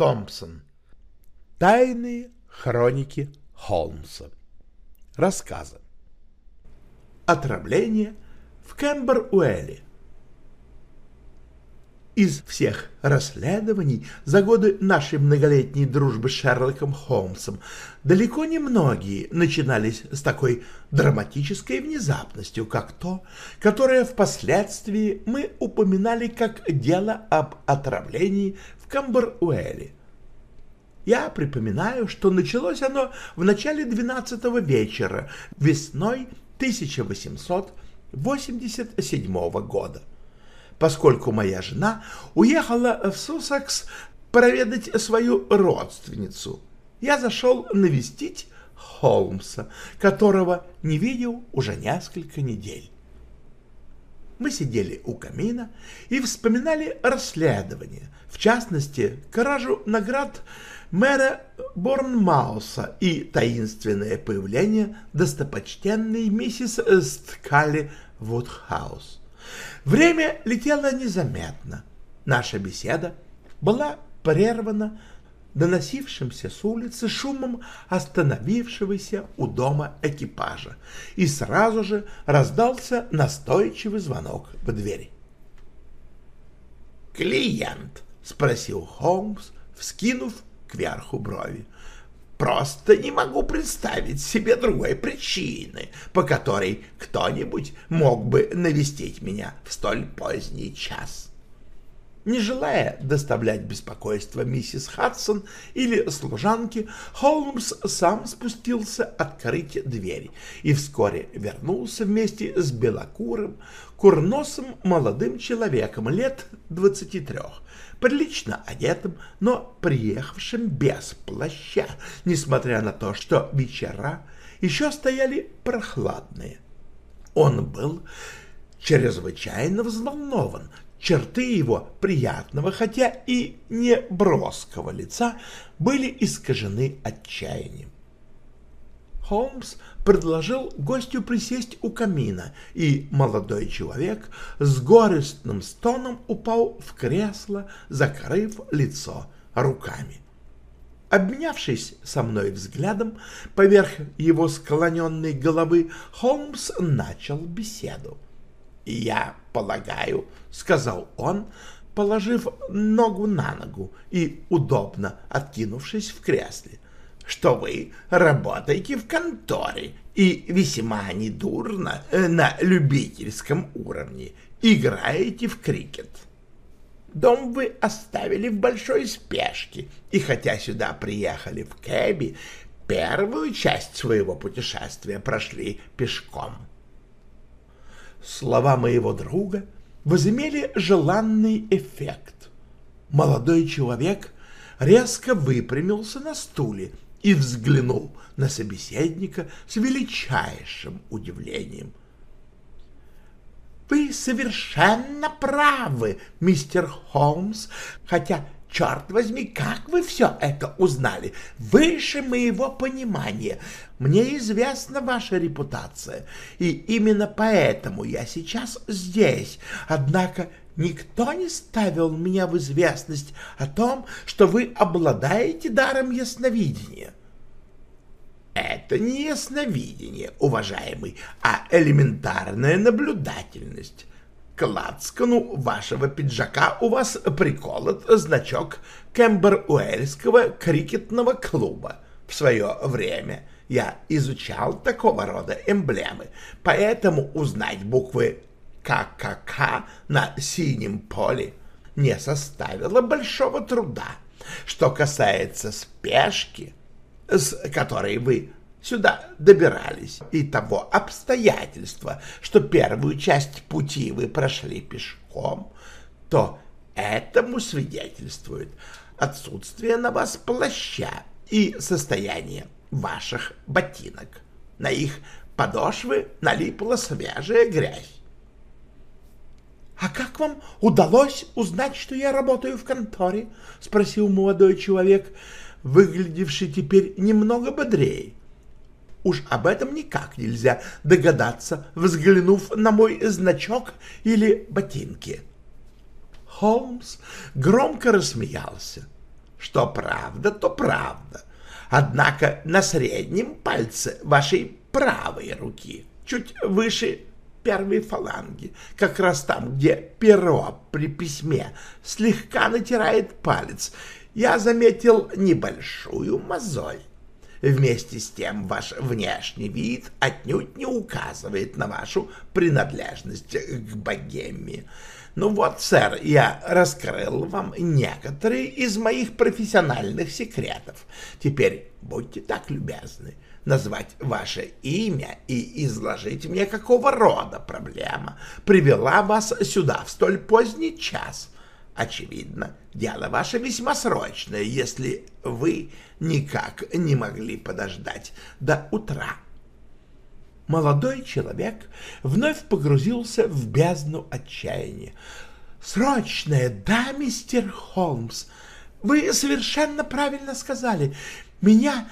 Томпсон. Тайные хроники Холмса. Рассказы. Отравление в Кэмбер-Уэлле. Из всех расследований за годы нашей многолетней дружбы с Шерлоком Холмсом далеко не многие начинались с такой драматической внезапностью, как то, которое впоследствии мы упоминали как дело об отравлении в Камбер-Уэлле. Я припоминаю, что началось оно в начале 12 вечера, весной 1887 года поскольку моя жена уехала в Сусакс проведать свою родственницу. Я зашел навестить Холмса, которого не видел уже несколько недель. Мы сидели у камина и вспоминали расследование, в частности, кражу наград мэра Борнмауса и таинственное появление достопочтенной миссис Сткали Вудхаус. Время летело незаметно. Наша беседа была прервана доносившимся с улицы шумом остановившегося у дома экипажа, и сразу же раздался настойчивый звонок в двери. «Клиент?» — спросил Холмс, вскинув кверху брови. Просто не могу представить себе другой причины, по которой кто-нибудь мог бы навестить меня в столь поздний час. Не желая доставлять беспокойство миссис Хадсон или служанке, Холмс сам спустился открыть дверь и вскоре вернулся вместе с белокурым, курносым молодым человеком лет двадцати трех, прилично одетым, но приехавшим без плаща, несмотря на то, что вечера еще стояли прохладные. Он был чрезвычайно взволнован, черты его приятного, хотя и не броского лица, были искажены отчаянием. Холмс предложил гостю присесть у камина, и молодой человек с горестным стоном упал в кресло, закрыв лицо руками. Обменявшись со мной взглядом поверх его склоненной головы, Холмс начал беседу. «Я полагаю», — сказал он, положив ногу на ногу и удобно откинувшись в кресле, — что вы работаете в конторе и весьма недурно э, на любительском уровне играете в крикет. Дом вы оставили в большой спешке, и хотя сюда приехали в кэби, первую часть своего путешествия прошли пешком. Слова моего друга возымели желанный эффект. Молодой человек резко выпрямился на стуле и взглянул на собеседника с величайшим удивлением. «Вы совершенно правы, мистер Холмс, хотя, черт возьми, как вы все это узнали? Выше моего понимания. Мне известна ваша репутация, и именно поэтому я сейчас здесь. Однако никто не ставил меня в известность о том, что вы обладаете даром ясновидения. Это не ясновидение, уважаемый, а элементарная наблюдательность. К лацкану вашего пиджака у вас приколот значок Кэмбер-Уэльского крикетного клуба. В свое время я изучал такого рода эмблемы, поэтому узнать буквы ККК на синем поле не составило большого труда. Что касается спешки, с которой вы сюда добирались, и того обстоятельства, что первую часть пути вы прошли пешком, то этому свидетельствует отсутствие на вас плаща и состояние ваших ботинок. На их подошвы налипла свежая грязь. «А как вам удалось узнать, что я работаю в конторе?» — спросил молодой человек, выглядевший теперь немного бодрее. Уж об этом никак нельзя догадаться, взглянув на мой значок или ботинки. Холмс громко рассмеялся. Что правда, то правда. Однако на среднем пальце вашей правой руки, чуть выше первой фаланги, как раз там, где перо при письме слегка натирает палец, я заметил небольшую мозоль. Вместе с тем ваш внешний вид отнюдь не указывает на вашу принадлежность к богеме. Ну вот, сэр, я раскрыл вам некоторые из моих профессиональных секретов. Теперь будьте так любезны назвать ваше имя и изложить мне, какого рода проблема привела вас сюда в столь поздний час. Очевидно, дело ваше весьма срочное, если вы никак не могли подождать до утра. Молодой человек вновь погрузился в бездну отчаяния. «Срочное, да, мистер Холмс? Вы совершенно правильно сказали. Меня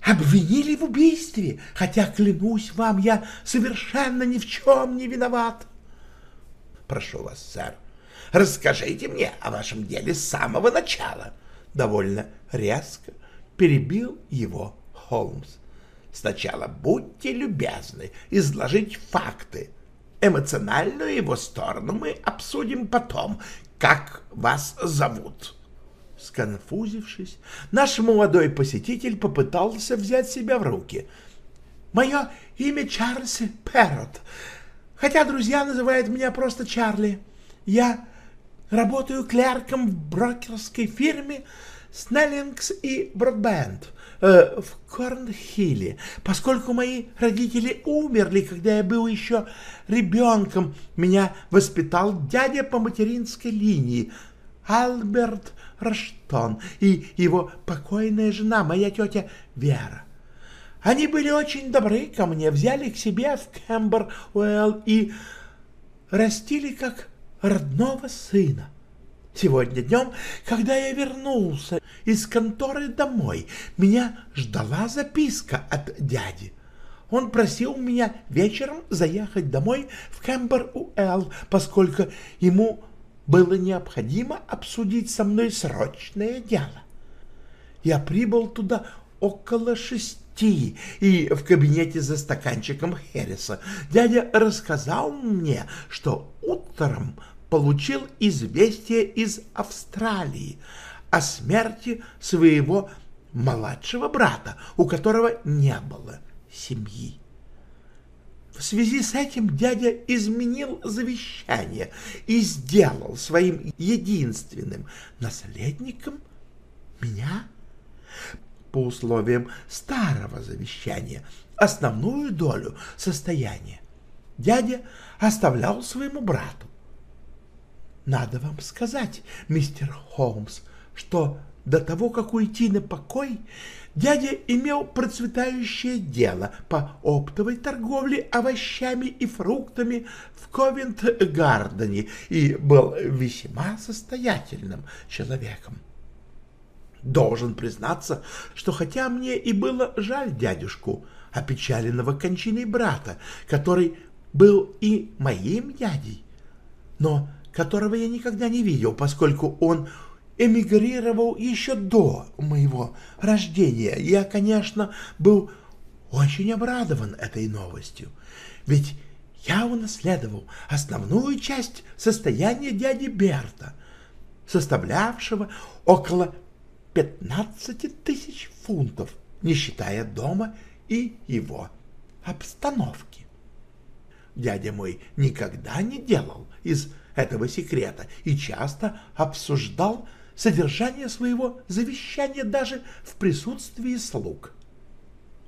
обвинили в убийстве, хотя, клянусь вам, я совершенно ни в чем не виноват». «Прошу вас, сэр, расскажите мне о вашем деле с самого начала», — довольно резко перебил его Холмс. Сначала будьте любезны изложить факты. Эмоциональную его сторону мы обсудим потом. Как вас зовут?» Сконфузившись, наш молодой посетитель попытался взять себя в руки. «Мое имя Чарльз Перрот, хотя друзья называют меня просто Чарли. Я работаю клерком в брокерской фирме Снеллингс и Бродбенд э, в Корнхилле, поскольку мои родители умерли, когда я был еще ребенком. Меня воспитал дядя по материнской линии, Альберт Раштон, и его покойная жена, моя тетя Вера. Они были очень добры ко мне, взяли к себе в Кэмбер-Уэлл и растили как родного сына. Сегодня днем, когда я вернулся из конторы домой, меня ждала записка от дяди. Он просил меня вечером заехать домой в Кэмбер-Уэлл, поскольку ему было необходимо обсудить со мной срочное дело. Я прибыл туда около шести, и в кабинете за стаканчиком Херриса дядя рассказал мне, что утром получил известие из Австралии о смерти своего младшего брата, у которого не было семьи. В связи с этим дядя изменил завещание и сделал своим единственным наследником меня. По условиям старого завещания основную долю состояния дядя оставлял своему брату, надо вам сказать, мистер Холмс, что до того, как уйти на покой, дядя имел процветающее дело по оптовой торговле овощами и фруктами в Ковент-Гардене и был весьма состоятельным человеком. Должен признаться, что хотя мне и было жаль дядюшку, опечаленного кончиной брата, который был и моим дядей, но которого я никогда не видел, поскольку он эмигрировал еще до моего рождения. Я, конечно, был очень обрадован этой новостью, ведь я унаследовал основную часть состояния дяди Берта, составлявшего около 15 тысяч фунтов, не считая дома и его обстановки. Дядя мой никогда не делал из этого секрета и часто обсуждал содержание своего завещания даже в присутствии слуг.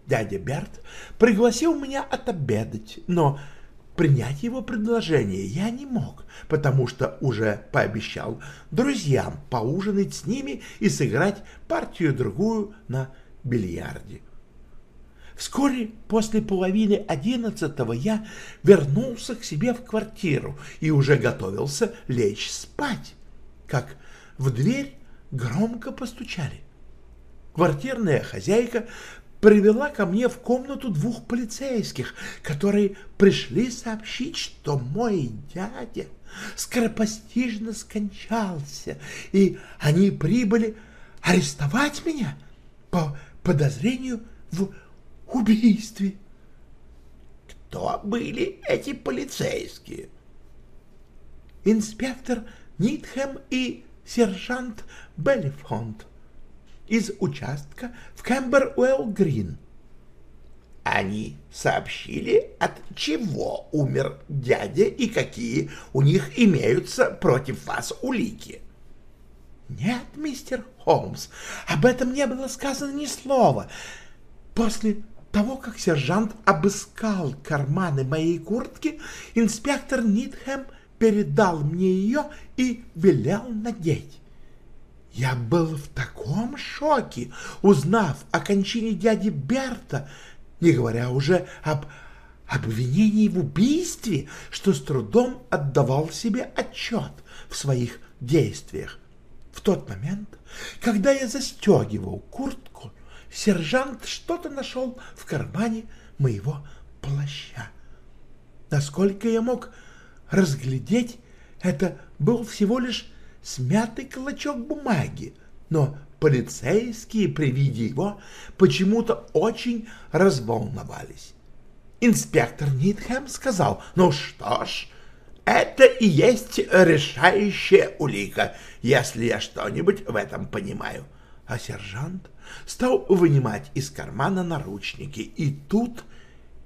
Дядя Берт пригласил меня отобедать, но принять его предложение я не мог, потому что уже пообещал друзьям поужинать с ними и сыграть партию-другую на бильярде. Вскоре после половины одиннадцатого я вернулся к себе в квартиру и уже готовился лечь спать, как в дверь громко постучали. Квартирная хозяйка привела ко мне в комнату двух полицейских, которые пришли сообщить, что мой дядя скоропостижно скончался, и они прибыли арестовать меня по подозрению в убийстве. Кто были эти полицейские? Инспектор Нитхэм и сержант Беллифонт из участка в Кэмберуэлл-Грин. Они сообщили, от чего умер дядя и какие у них имеются против вас улики. Нет, мистер Холмс, об этом не было сказано ни слова. После того, как сержант обыскал карманы моей куртки, инспектор Нитхэм передал мне ее и велел надеть. Я был в таком шоке, узнав о кончине дяди Берта, не говоря уже об обвинении в убийстве, что с трудом отдавал себе отчет в своих действиях. В тот момент, когда я застегивал куртку, сержант что-то нашел в кармане моего плаща. Насколько я мог разглядеть, это был всего лишь смятый клочок бумаги, но полицейские при виде его почему-то очень разволновались. Инспектор Нитхэм сказал, ну что ж, это и есть решающая улика, если я что-нибудь в этом понимаю. А сержант стал вынимать из кармана наручники, и тут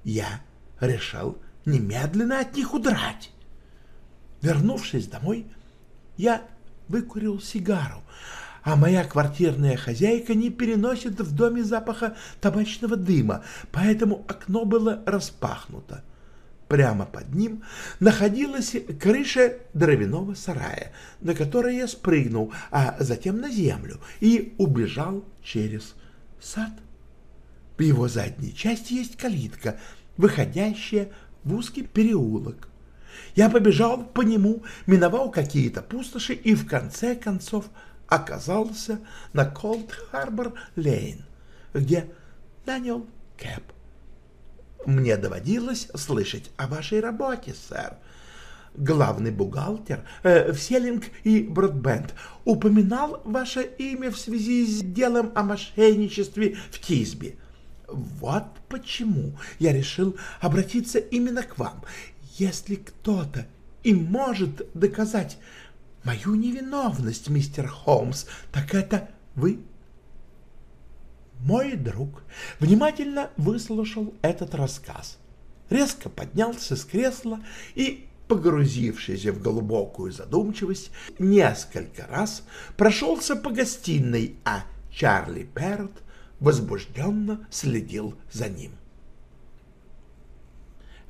я решил немедленно от них удрать. Вернувшись домой, я выкурил сигару, а моя квартирная хозяйка не переносит в доме запаха табачного дыма, поэтому окно было распахнуто. Прямо под ним находилась крыша дровяного сарая, на которую я спрыгнул, а затем на землю и убежал через сад. В его задней части есть калитка, выходящая в узкий переулок. Я побежал по нему, миновал какие-то пустоши и в конце концов оказался на Колд-Харбор-Лейн, где нанял Кэп. Мне доводилось слышать о вашей работе, сэр. Главный бухгалтер э, в и Бродбенд упоминал ваше имя в связи с делом о мошенничестве в Тисби. Вот почему я решил обратиться именно к вам если кто-то и может доказать мою невиновность, мистер Холмс, так это вы. Мой друг внимательно выслушал этот рассказ, резко поднялся с кресла и, погрузившись в глубокую задумчивость, несколько раз прошелся по гостиной, а Чарли Перрот возбужденно следил за ним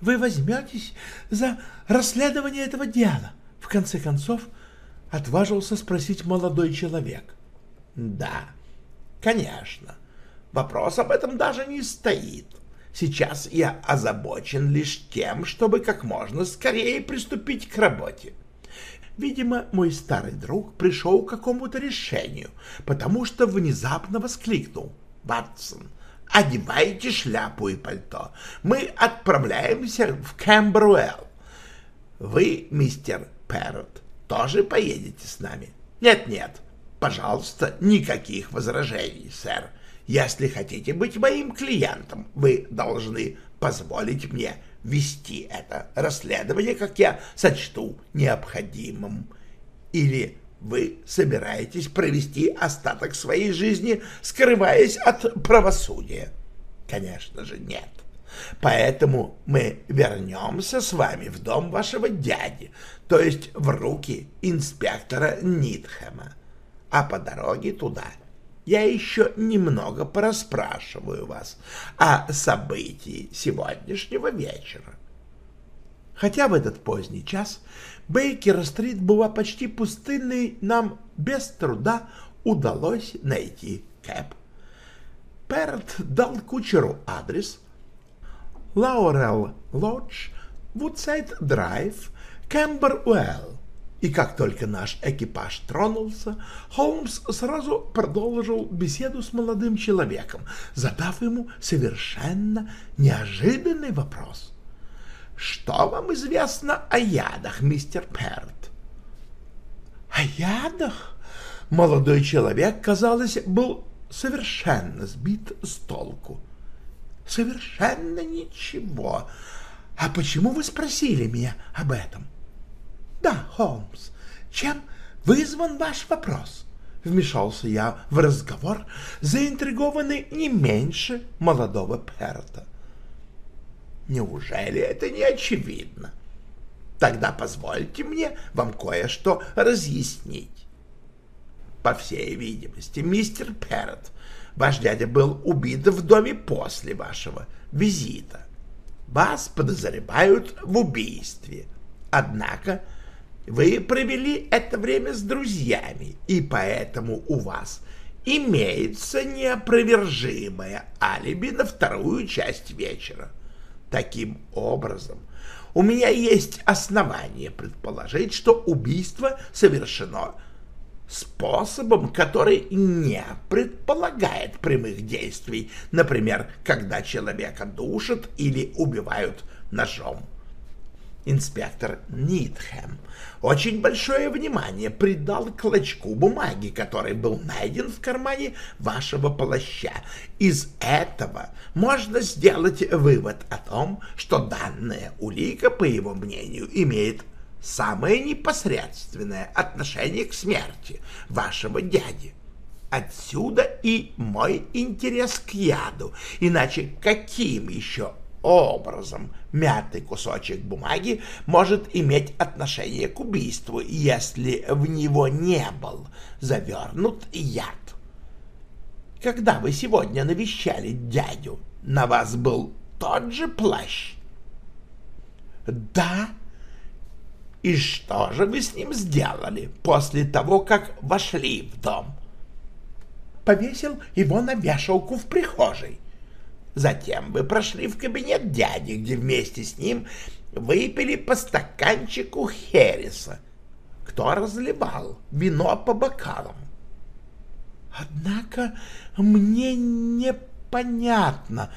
вы возьметесь за расследование этого дела? В конце концов, отважился спросить молодой человек. Да, конечно. Вопрос об этом даже не стоит. Сейчас я озабочен лишь тем, чтобы как можно скорее приступить к работе. Видимо, мой старый друг пришел к какому-то решению, потому что внезапно воскликнул. «Ватсон, одевайте шляпу и пальто. Мы отправляемся в Кэмбруэлл. Вы, мистер Перрот, тоже поедете с нами? Нет-нет, пожалуйста, никаких возражений, сэр. Если хотите быть моим клиентом, вы должны позволить мне вести это расследование, как я сочту необходимым. Или вы собираетесь провести остаток своей жизни, скрываясь от правосудия? Конечно же, нет. Поэтому мы вернемся с вами в дом вашего дяди, то есть в руки инспектора Нитхэма. А по дороге туда я еще немного порасспрашиваю вас о событии сегодняшнего вечера. Хотя в этот поздний час Бейкер-стрит была почти пустынной, нам без труда удалось найти кэп. Перт дал кучеру адрес Лаурел Лодж, Вудсайд Драйв, Кэмбер-Уэлл. И как только наш экипаж тронулся, Холмс сразу продолжил беседу с молодым человеком, задав ему совершенно неожиданный вопрос. «Что вам известно о ядах, мистер Перт?» «О ядах?» Молодой человек, казалось, был совершенно сбит с толку. «Совершенно ничего. А почему вы спросили меня об этом?» «Да, Холмс, чем вызван ваш вопрос?» Вмешался я в разговор, заинтригованный не меньше молодого Перта. «Неужели это не очевидно? Тогда позвольте мне вам кое-что разъяснить. По всей видимости, мистер Перт, ваш дядя был убит в доме после вашего визита. Вас подозревают в убийстве. Однако вы провели это время с друзьями, и поэтому у вас имеется неопровержимое алиби на вторую часть вечера. Таким образом, у меня есть основания предположить, что убийство совершено способом, который не предполагает прямых действий, например, когда человека душат или убивают ножом. Инспектор Нитхэм очень большое внимание придал клочку бумаги, который был найден в кармане вашего плаща. Из этого можно сделать вывод о том, что данная улика, по его мнению, имеет самое непосредственное отношение к смерти вашего дяди. Отсюда и мой интерес к яду, иначе каким еще образом мятый кусочек бумаги может иметь отношение к убийству, если в него не был завернут яд. Когда вы сегодня навещали дядю, на вас был тот же плащ? Да. И что же вы с ним сделали после того, как вошли в дом? Повесил его на вешалку в прихожей. Затем вы прошли в кабинет дяди, где вместе с ним выпили по стаканчику Хереса. Кто разливал вино по бокалам? Однако мне непонятно.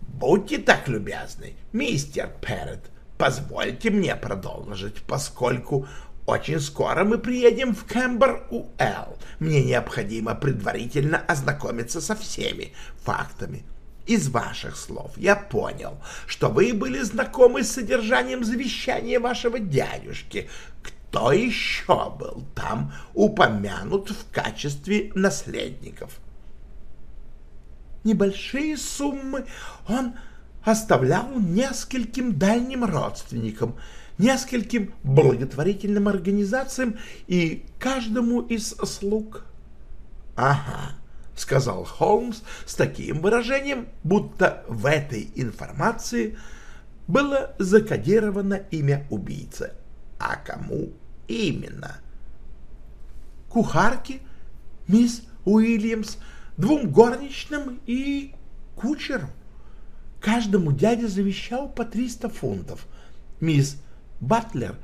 Будьте так любезны, мистер Перрет, позвольте мне продолжить, поскольку очень скоро мы приедем в Кэмбер-Уэлл. Мне необходимо предварительно ознакомиться со всеми фактами из ваших слов я понял, что вы были знакомы с содержанием завещания вашего дядюшки. Кто еще был там упомянут в качестве наследников? Небольшие суммы он оставлял нескольким дальним родственникам, нескольким благотворительным организациям и каждому из слуг. — Ага, — сказал Холмс с таким выражением, будто в этой информации было закодировано имя убийцы. А кому именно? Кухарке, мисс Уильямс, двум горничным и кучеру. Каждому дядя завещал по 300 фунтов. Мисс Батлер,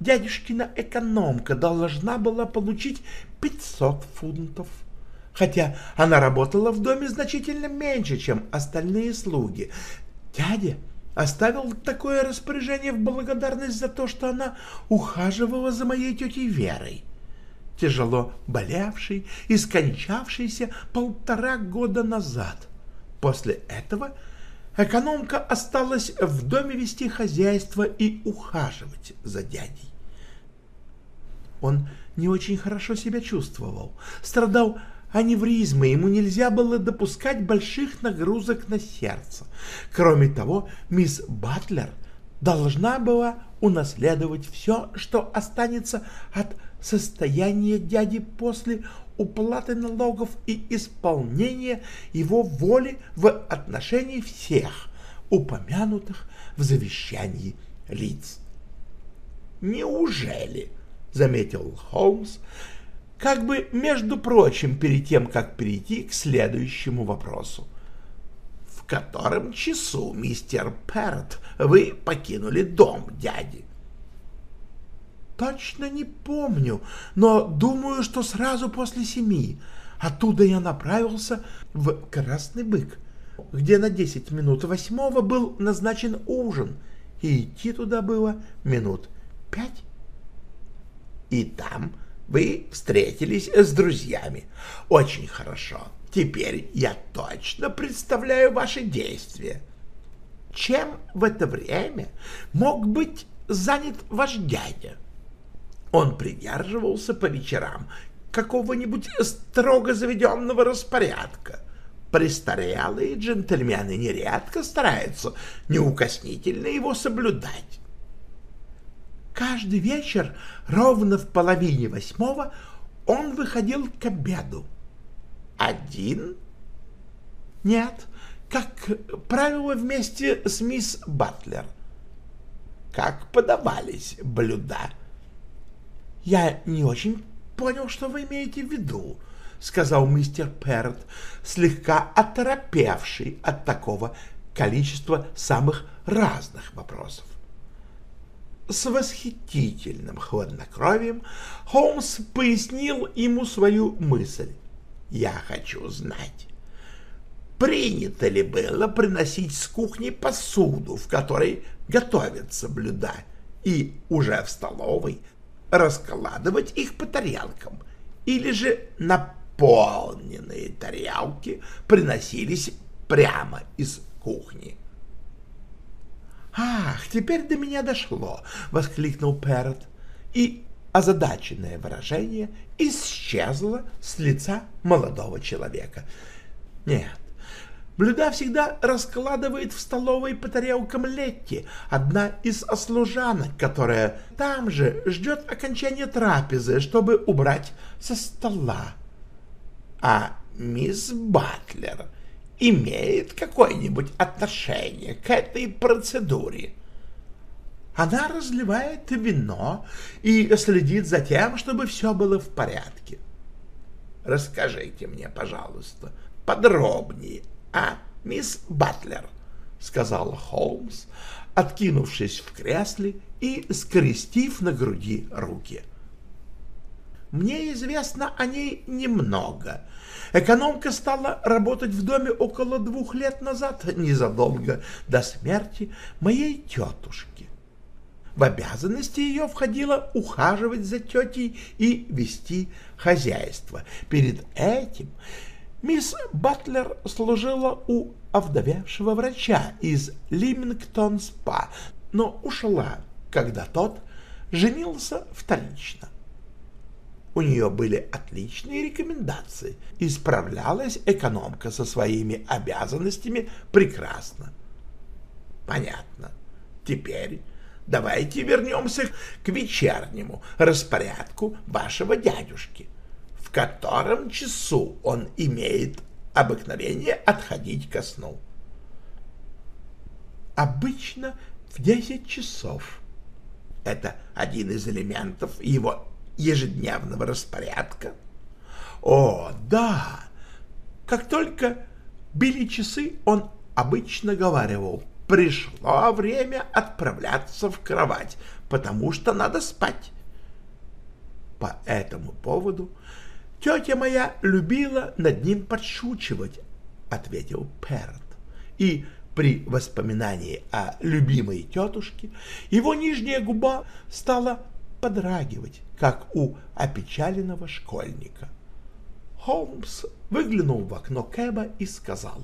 дядюшкина экономка, должна была получить 500 фунтов хотя она работала в доме значительно меньше, чем остальные слуги. Дядя оставил такое распоряжение в благодарность за то, что она ухаживала за моей тетей Верой, тяжело болевшей и скончавшейся полтора года назад. После этого экономка осталась в доме вести хозяйство и ухаживать за дядей. Он не очень хорошо себя чувствовал, страдал аневризмы, ему нельзя было допускать больших нагрузок на сердце. Кроме того, мисс Батлер должна была унаследовать все, что останется от состояния дяди после уплаты налогов и исполнения его воли в отношении всех упомянутых в завещании лиц. «Неужели?» — заметил Холмс, как бы, между прочим, перед тем, как перейти к следующему вопросу. «В котором часу, мистер Перт, вы покинули дом дяди?» Точно не помню, но думаю, что сразу после семи. Оттуда я направился в Красный Бык, где на десять минут восьмого был назначен ужин, и идти туда было минут пять. И там вы встретились с друзьями. Очень хорошо. Теперь я точно представляю ваши действия. Чем в это время мог быть занят ваш дядя? Он придерживался по вечерам какого-нибудь строго заведенного распорядка. Престарелые джентльмены нередко стараются неукоснительно его соблюдать. Каждый вечер ровно в половине восьмого он выходил к обеду. Один? Нет, как правило, вместе с мисс Батлер. Как подавались блюда? Я не очень понял, что вы имеете в виду, сказал мистер Перт, слегка оторопевший от такого количества самых разных вопросов. С восхитительным хладнокровием Холмс пояснил ему свою мысль. «Я хочу знать, принято ли было приносить с кухни посуду, в которой готовятся блюда, и уже в столовой раскладывать их по тарелкам, или же наполненные тарелки приносились прямо из кухни?» «Ах, теперь до меня дошло!» — воскликнул Перрот, и озадаченное выражение исчезло с лица молодого человека. «Нет, блюда всегда раскладывает в столовой по тарелкам Летти, одна из служанок, которая там же ждет окончания трапезы, чтобы убрать со стола. А мисс Батлер имеет какое-нибудь отношение к этой процедуре. Она разливает вино и следит за тем, чтобы все было в порядке. Расскажите мне, пожалуйста, подробнее о мисс Батлер, сказал Холмс, откинувшись в кресле и скрестив на груди руки. Мне известно о ней немного, Экономка стала работать в доме около двух лет назад, незадолго до смерти моей тетушки. В обязанности ее входило ухаживать за тетей и вести хозяйство. Перед этим мисс Батлер служила у овдовевшего врача из Лимингтон-спа, но ушла, когда тот женился вторично. У нее были отличные рекомендации, и справлялась экономка со своими обязанностями прекрасно. Понятно. Теперь давайте вернемся к вечернему распорядку вашего дядюшки, в котором часу он имеет обыкновение отходить ко сну. Обычно в десять часов. Это один из элементов его ежедневного распорядка? О, да! Как только били часы, он обычно говаривал, пришло время отправляться в кровать, потому что надо спать. По этому поводу тетя моя любила над ним подшучивать, — ответил Перт. И при воспоминании о любимой тетушке его нижняя губа стала подрагивать, как у опечаленного школьника. Холмс выглянул в окно Кэба и сказал,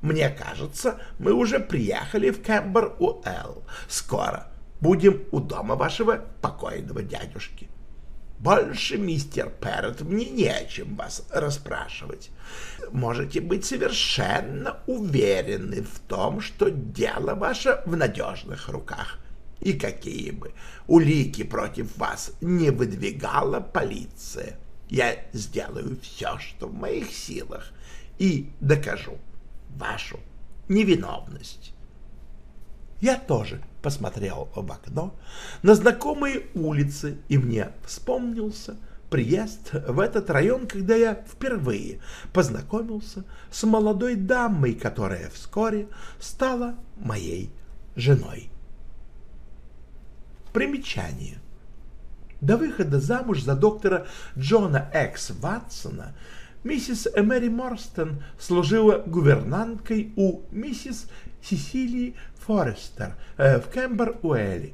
«Мне кажется, мы уже приехали в Кэмбер-Уэлл. Скоро будем у дома вашего покойного дядюшки. Больше, мистер Перрот, мне не о чем вас расспрашивать. Можете быть совершенно уверены в том, что дело ваше в надежных руках и какие бы улики против вас не выдвигала полиция. Я сделаю все, что в моих силах, и докажу вашу невиновность. Я тоже посмотрел в окно на знакомые улицы, и мне вспомнился приезд в этот район, когда я впервые познакомился с молодой дамой, которая вскоре стала моей женой. Примечание. До выхода замуж за доктора Джона Экс Ватсона миссис Эмери Морстон служила гувернанткой у миссис Сесилии Форестер э, в Кембер-Уэлле.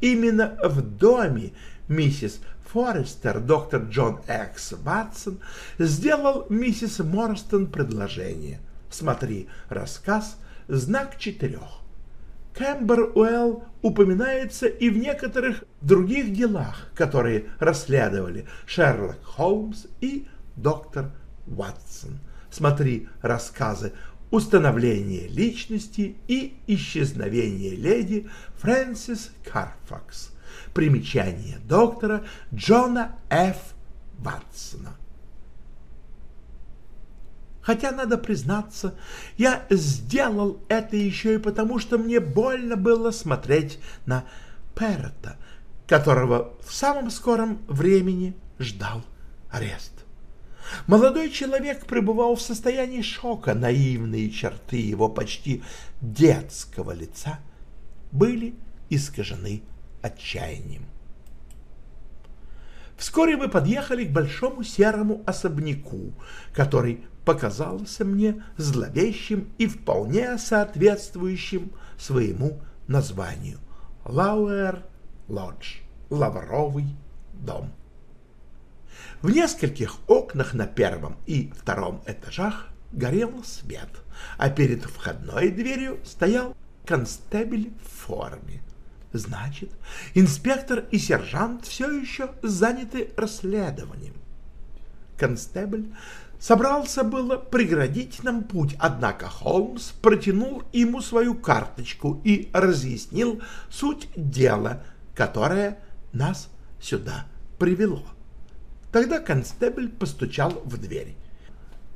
Именно в доме миссис Форестер доктор Джон Экс Ватсон сделал миссис Морстон предложение. Смотри рассказ «Знак четырех». Кэмбер-Уэлл упоминается и в некоторых других делах, которые расследовали Шерлок Холмс и доктор Ватсон. Смотри рассказы «Установление личности» и «Исчезновение леди» Фрэнсис Карфакс. Примечание доктора Джона Ф. Ватсона. Хотя, надо признаться, я сделал это еще и потому, что мне больно было смотреть на Перта, которого в самом скором времени ждал арест. Молодой человек пребывал в состоянии шока, наивные черты его почти детского лица были искажены отчаянием. Вскоре мы подъехали к большому серому особняку, который показался мне зловещим и вполне соответствующим своему названию — Лауэр Лодж, Лавровый дом. В нескольких окнах на первом и втором этажах горел свет, а перед входной дверью стоял констебель в форме. Значит, инспектор и сержант все еще заняты расследованием. Констебль собрался было преградить нам путь, однако Холмс протянул ему свою карточку и разъяснил суть дела, которое нас сюда привело. Тогда констебль постучал в дверь.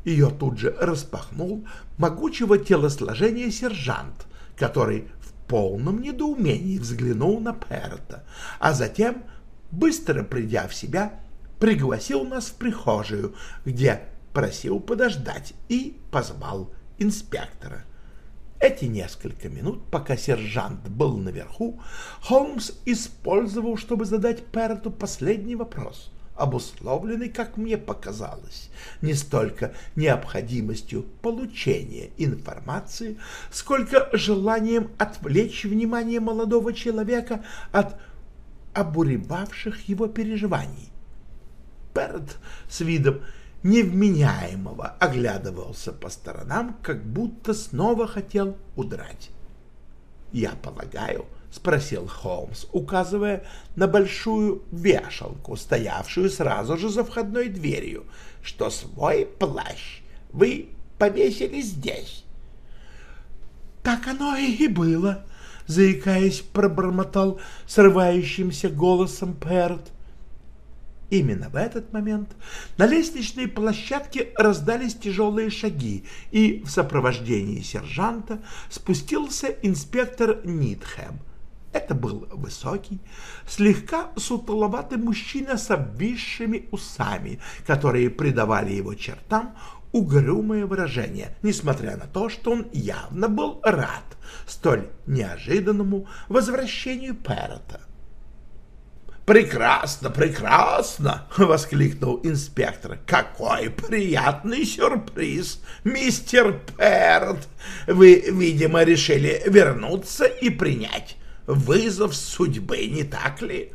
Ее тут же распахнул могучего телосложения сержант, который в полном недоумении взглянул на Перта, а затем, быстро придя в себя, пригласил нас в прихожую, где просил подождать и позвал инспектора. Эти несколько минут, пока сержант был наверху, Холмс использовал, чтобы задать Пэроту последний вопрос, обусловленный, как мне показалось, не столько необходимостью получения информации, сколько желанием отвлечь внимание молодого человека от обуревавших его переживаний. Пэрот с видом невменяемого оглядывался по сторонам, как будто снова хотел удрать. «Я полагаю», — спросил Холмс, указывая на большую вешалку, стоявшую сразу же за входной дверью, «что свой плащ вы повесили здесь». «Так оно и было», — заикаясь, пробормотал срывающимся голосом Перт. Именно в этот момент на лестничной площадке раздались тяжелые шаги, и в сопровождении сержанта спустился инспектор Нитхэм. Это был высокий, слегка сутуловатый мужчина с обвисшими усами, которые придавали его чертам угрюмое выражение, несмотря на то, что он явно был рад столь неожиданному возвращению Перрота. «Прекрасно, прекрасно!» — воскликнул инспектор. «Какой приятный сюрприз, мистер Перт! Вы, видимо, решили вернуться и принять вызов судьбы, не так ли?»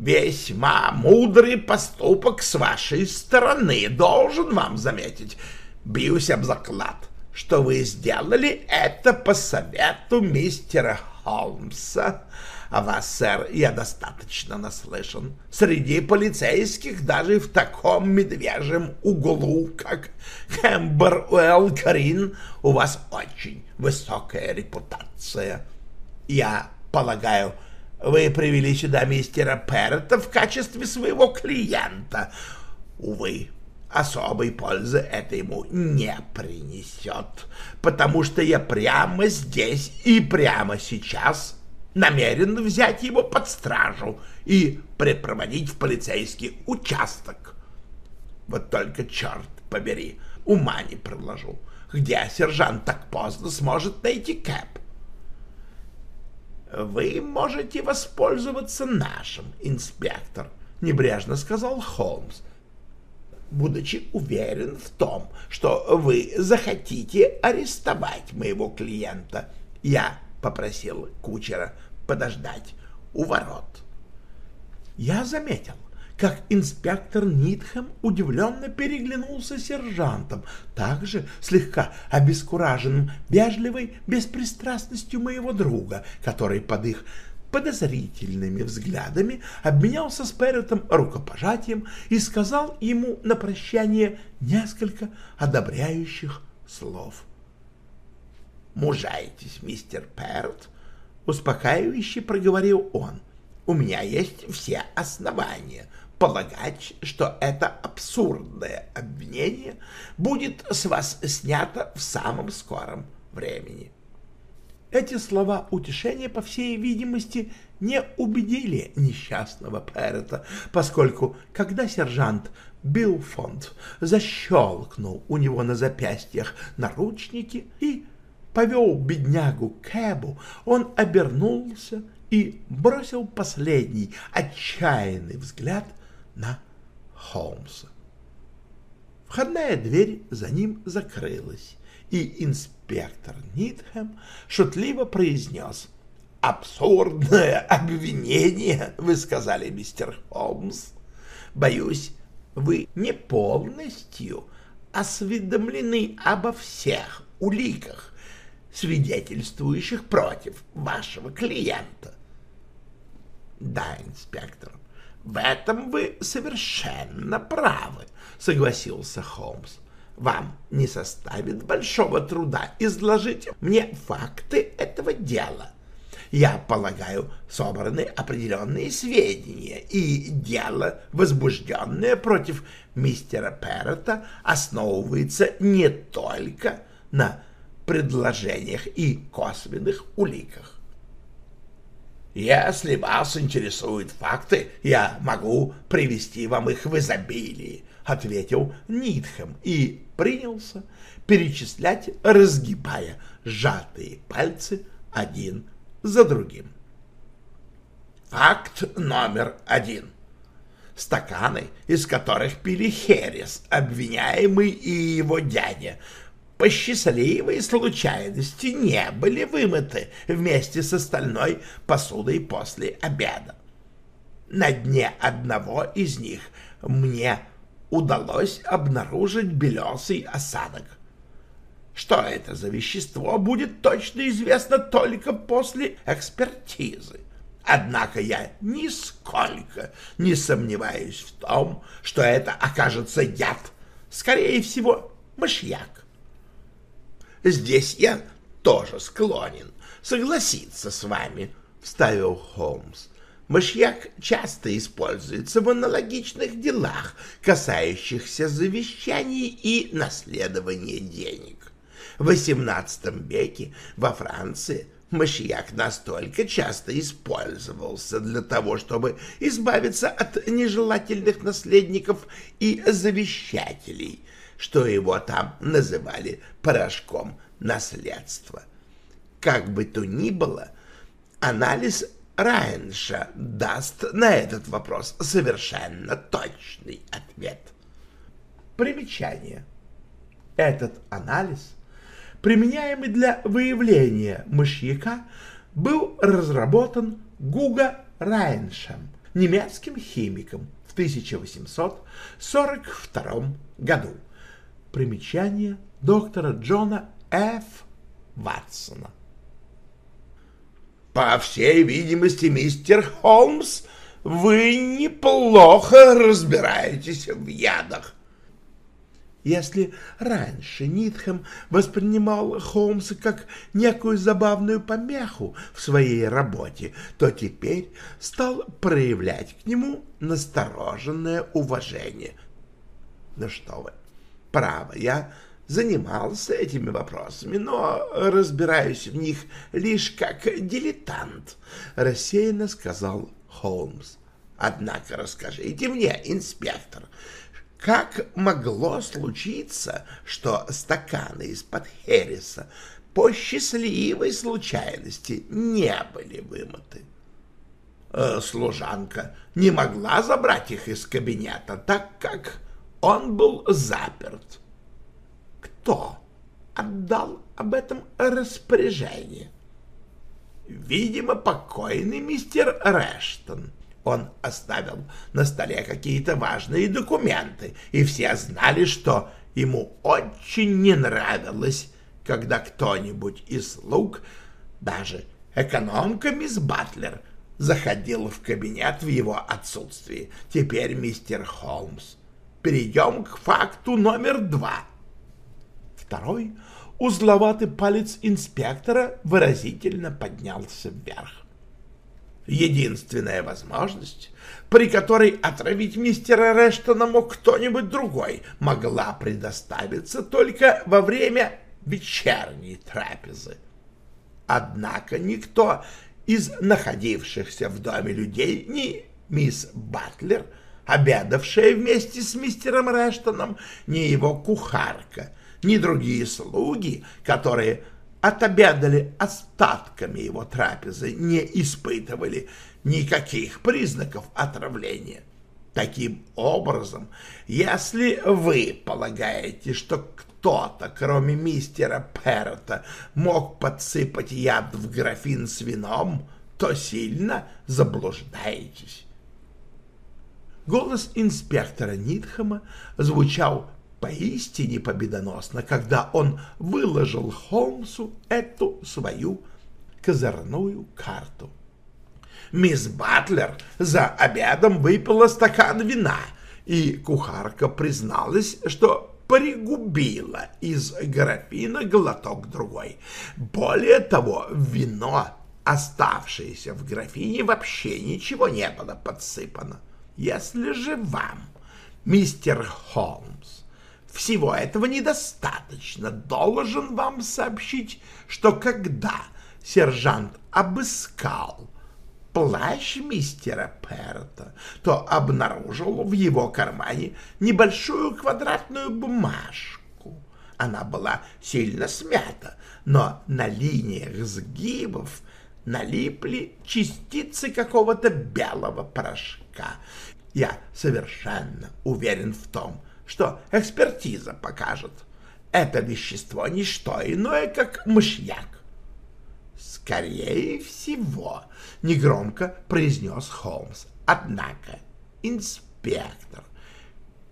«Весьма мудрый поступок с вашей стороны, должен вам заметить. Бьюсь об заклад, что вы сделали это по совету мистера Холмса». О вас, сэр, я достаточно наслышан. Среди полицейских даже в таком медвежьем углу, как Хэмбер Карин, у вас очень высокая репутация. Я полагаю, Вы привели сюда мистера Перта в качестве своего клиента. Увы, особой пользы это ему не принесет, потому что я прямо здесь и прямо сейчас намерен взять его под стражу и припроводить в полицейский участок. Вот только, черт побери, ума не предложу, где сержант так поздно сможет найти Кэп. «Вы можете воспользоваться нашим, инспектор», — небрежно сказал Холмс, будучи уверен в том, что вы захотите арестовать моего клиента. Я попросил кучера подождать у ворот. Я заметил, как инспектор Нитхэм удивленно переглянулся сержантом, также слегка обескураженным вежливой беспристрастностью моего друга, который под их подозрительными взглядами обменялся с Перретом рукопожатием и сказал ему на прощание несколько одобряющих слов. «Мужайтесь, мистер Перрет», — успокаивающе проговорил он. «У меня есть все основания полагать, что это абсурдное обвинение будет с вас снято в самом скором времени». Эти слова утешения, по всей видимости, не убедили несчастного Перета, поскольку, когда сержант Билфонд защелкнул у него на запястьях наручники и повел беднягу Кэбу, он обернулся и бросил последний отчаянный взгляд на Холмса. Входная дверь за ним закрылась, и инспектор Нитхэм шутливо произнес «Абсурдное обвинение, вы сказали, мистер Холмс. Боюсь, вы не полностью осведомлены обо всех уликах, свидетельствующих против вашего клиента». «Да, инспектор, в этом вы совершенно правы», — согласился Холмс вам не составит большого труда изложить мне факты этого дела. Я полагаю, собраны определенные сведения, и дело, возбужденное против мистера Перрота, основывается не только на предложениях и косвенных уликах. Если вас интересуют факты, я могу привести вам их в изобилии, ответил Нитхэм и принялся перечислять, разгибая сжатые пальцы один за другим. Факт номер один. Стаканы, из которых пили Херес, обвиняемый и его дядя, по счастливой случайности не были вымыты вместе с остальной посудой после обеда. На дне одного из них мне удалось обнаружить белесый осадок. Что это за вещество, будет точно известно только после экспертизы. Однако я нисколько не сомневаюсь в том, что это окажется яд, скорее всего, мышьяк. Здесь я тоже склонен согласиться с вами, — вставил Холмс. Мышьяк часто используется в аналогичных делах, касающихся завещаний и наследования денег. В XVIII веке во Франции мышьяк настолько часто использовался для того, чтобы избавиться от нежелательных наследников и завещателей, что его там называли порошком наследства. Как бы то ни было, анализ Райнша даст на этот вопрос совершенно точный ответ. Примечание. Этот анализ, применяемый для выявления мышьяка, был разработан Гуга Райншем, немецким химиком, в 1842 году. Примечание доктора Джона Ф. Ватсона. По всей видимости, мистер Холмс, вы неплохо разбираетесь в ядах. Если раньше Нитхэм воспринимал Холмса как некую забавную помеху в своей работе, то теперь стал проявлять к нему настороженное уважение. Ну что вы, право, я занимался этими вопросами, но разбираюсь в них лишь как дилетант, — рассеянно сказал Холмс. Однако расскажите мне, инспектор, как могло случиться, что стаканы из-под Хереса по счастливой случайности не были вымыты? Э, служанка не могла забрать их из кабинета, так как он был заперт. Кто отдал об этом распоряжение? Видимо, покойный мистер Рештон. Он оставил на столе какие-то важные документы, и все знали, что ему очень не нравилось, когда кто-нибудь из слуг, даже экономка мисс Батлер, заходил в кабинет в его отсутствии. Теперь, мистер Холмс, перейдем к факту номер два. Второй узловатый палец инспектора выразительно поднялся вверх единственная возможность, при которой отравить мистера Рештона мог кто-нибудь другой, могла предоставиться только во время вечерней трапезы. Однако никто из находившихся в доме людей, ни мисс Батлер, обедавшая вместе с мистером Рештоном, ни его кухарка, ни другие слуги, которые отобедали остатками его трапезы, не испытывали никаких признаков отравления. Таким образом, если вы полагаете, что кто-то, кроме мистера Перта, мог подсыпать яд в графин с вином, то сильно заблуждаетесь. Голос инспектора Нитхэма звучал поистине победоносно, когда он выложил Холмсу эту свою козырную карту. Мисс Батлер за обедом выпила стакан вина, и кухарка призналась, что пригубила из графина глоток другой. Более того, вино, оставшееся в графине, вообще ничего не было подсыпано. Если же вам, мистер Холмс, всего этого недостаточно. Должен вам сообщить, что когда сержант обыскал плащ мистера Перта, то обнаружил в его кармане небольшую квадратную бумажку. Она была сильно смята, но на линиях сгибов налипли частицы какого-то белого порошка. Я совершенно уверен в том, что экспертиза покажет. Это вещество не что иное, как мышьяк. Скорее всего, негромко произнес Холмс. Однако, инспектор,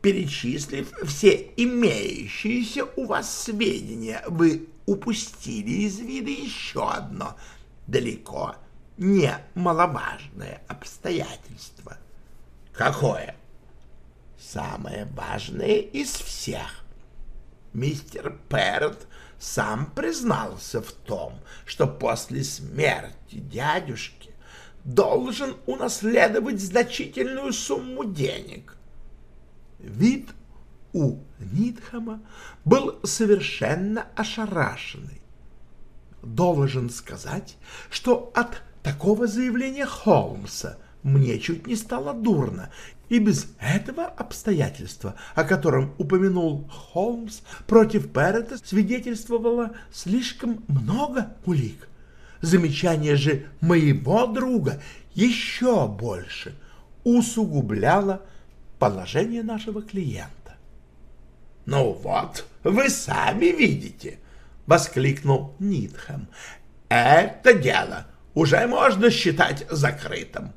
перечислив все имеющиеся у вас сведения, вы упустили из вида еще одно далеко не маловажное обстоятельство. Какое? самое важное из всех. Мистер Перрот сам признался в том, что после смерти дядюшки должен унаследовать значительную сумму денег. Вид у Нитхама был совершенно ошарашенный. Должен сказать, что от такого заявления Холмса мне чуть не стало дурно, и без этого обстоятельства, о котором упомянул Холмс, против Перрета свидетельствовало слишком много улик. Замечание же моего друга еще больше усугубляло положение нашего клиента. — Ну вот, вы сами видите, — воскликнул Нитхэм. — Это дело уже можно считать закрытым.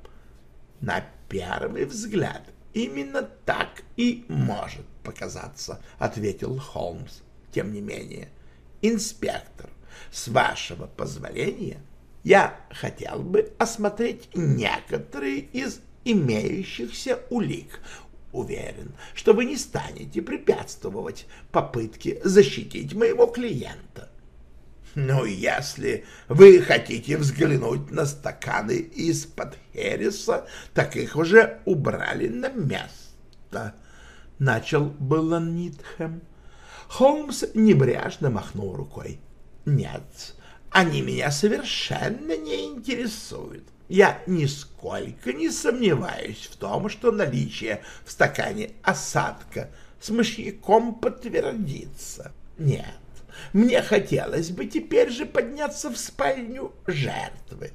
На первый взгляд именно так и может показаться, — ответил Холмс. Тем не менее, инспектор, с вашего позволения, я хотел бы осмотреть некоторые из имеющихся улик. уверен, что вы не станете препятствовать попытке защитить моего клиента. Ну, если вы хотите взглянуть на стаканы из-под Хереса, так их уже убрали на место. Начал было Нитхэм. Холмс небрежно махнул рукой. Нет, они меня совершенно не интересуют. Я нисколько не сомневаюсь в том, что наличие в стакане осадка с мышьяком подтвердится. Нет, мне хотелось бы теперь же подняться в спальню жертвы.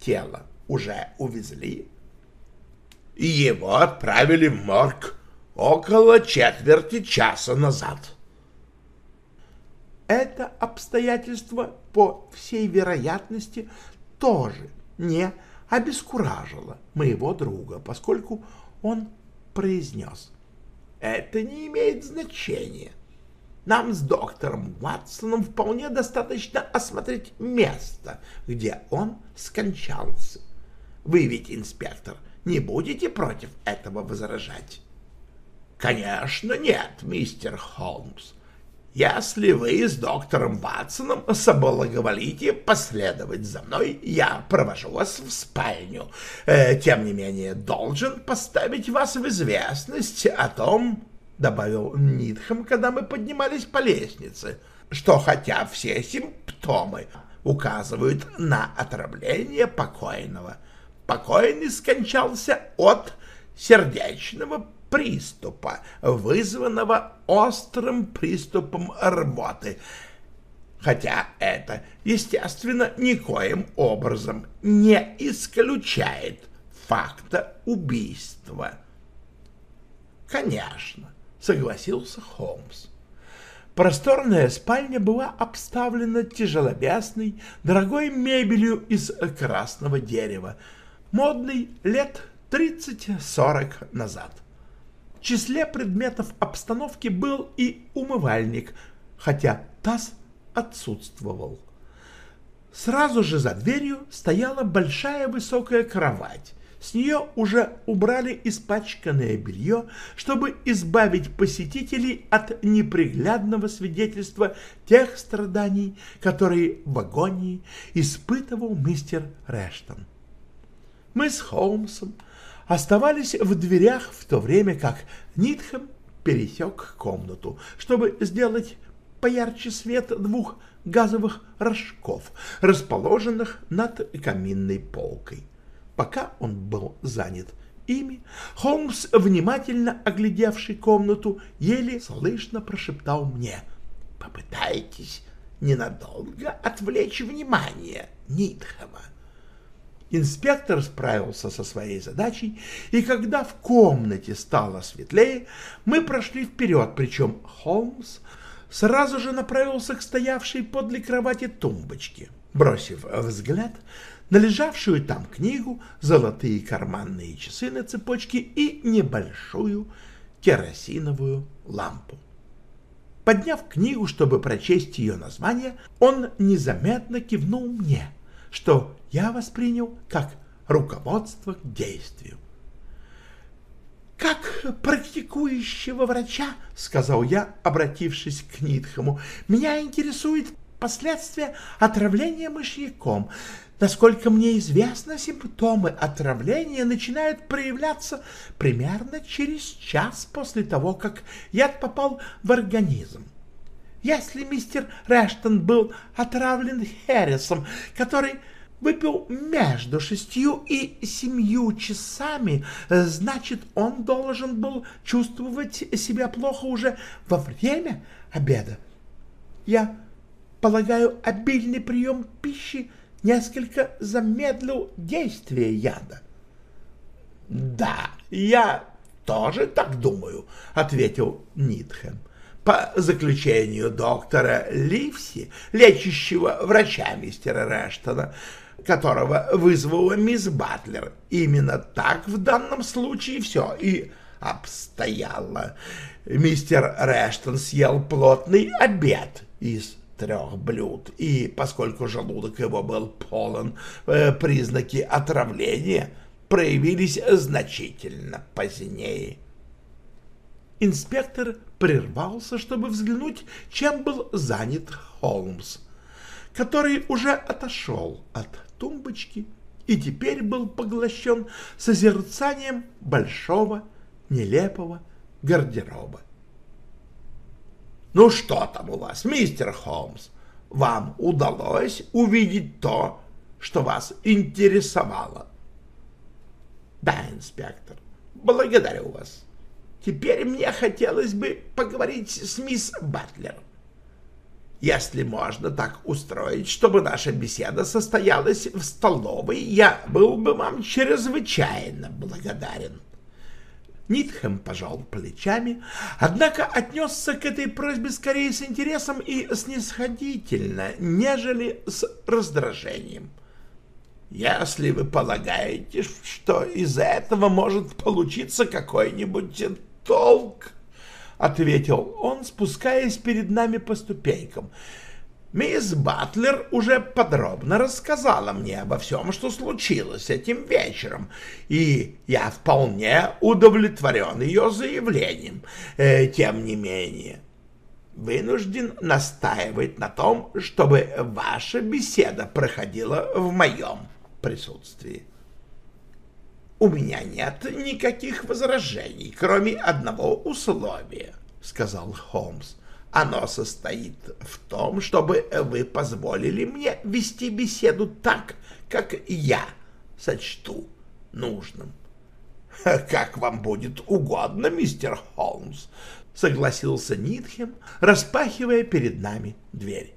Тело уже увезли. Его отправили в морг около четверти часа назад. Это обстоятельство, по всей вероятности, тоже не обескуражило моего друга, поскольку он произнес. Это не имеет значения. Нам с доктором Ватсоном вполне достаточно осмотреть место, где он скончался. Вы ведь, инспектор, не будете против этого возражать? Конечно, нет, мистер Холмс. Если вы с доктором Ватсоном соблаговолите последовать за мной, я провожу вас в спальню. Э, тем не менее, должен поставить вас в известность о том, — добавил Нитхэм, когда мы поднимались по лестнице, — что хотя все симптомы указывают на отравление покойного, покойный скончался от сердечного приступа, вызванного острым приступом рвоты, хотя это, естественно, никоим образом не исключает факта убийства. «Конечно», — согласился Холмс. Просторная спальня была обставлена тяжеловесной, дорогой мебелью из красного дерева, модной лет 30-40 назад числе предметов обстановки был и умывальник, хотя таз отсутствовал. Сразу же за дверью стояла большая высокая кровать. С нее уже убрали испачканное белье, чтобы избавить посетителей от неприглядного свидетельства тех страданий, которые в агонии испытывал мистер Рештон. Мы с Холмсом оставались в дверях в то время, как Нитхэм пересек комнату, чтобы сделать поярче свет двух газовых рожков, расположенных над каминной полкой. Пока он был занят ими, Холмс, внимательно оглядевший комнату, еле слышно прошептал мне «Попытайтесь ненадолго отвлечь внимание Нитхэма. Инспектор справился со своей задачей, и когда в комнате стало светлее, мы прошли вперед, причем Холмс сразу же направился к стоявшей подле кровати тумбочке. Бросив взгляд на лежавшую там книгу, золотые карманные часы на цепочке и небольшую керосиновую лампу. Подняв книгу, чтобы прочесть ее название, он незаметно кивнул мне — что я воспринял как руководство к действию. «Как практикующего врача, — сказал я, обратившись к Нитхаму, — меня интересует последствия отравления мышьяком. Насколько мне известно, симптомы отравления начинают проявляться примерно через час после того, как яд попал в организм. Если мистер Рештон был отравлен Хэррисом, который выпил между шестью и семью часами, значит, он должен был чувствовать себя плохо уже во время обеда. Я полагаю, обильный прием пищи несколько замедлил действие яда. — Да, я тоже так думаю, — ответил Нитхэм. — по заключению доктора Ливси, лечащего врача мистера Рештона, которого вызвала мисс Батлер. Именно так в данном случае все и обстояло. Мистер Рештон съел плотный обед из трех блюд, и поскольку желудок его был полон э, признаки отравления, проявились значительно позднее. Инспектор прервался, чтобы взглянуть, чем был занят Холмс, который уже отошел от тумбочки и теперь был поглощен созерцанием большого нелепого гардероба. «Ну что там у вас, мистер Холмс? Вам удалось увидеть то, что вас интересовало?» «Да, инспектор, благодарю вас. Теперь мне хотелось бы поговорить с мисс Батлер. Если можно так устроить, чтобы наша беседа состоялась в столовой, я был бы вам чрезвычайно благодарен. Нитхэм пожал плечами, однако отнесся к этой просьбе скорее с интересом и снисходительно, нежели с раздражением. «Если вы полагаете, что из этого может получиться какой-нибудь толк, — ответил он, спускаясь перед нами по ступенькам. Мисс Батлер уже подробно рассказала мне обо всем, что случилось этим вечером, и я вполне удовлетворен ее заявлением. Э, тем не менее, вынужден настаивать на том, чтобы ваша беседа проходила в моем присутствии. У меня нет никаких возражений, кроме одного условия, — сказал Холмс. Оно состоит в том, чтобы вы позволили мне вести беседу так, как я сочту нужным. — Как вам будет угодно, мистер Холмс, — согласился Нитхем, распахивая перед нами дверь.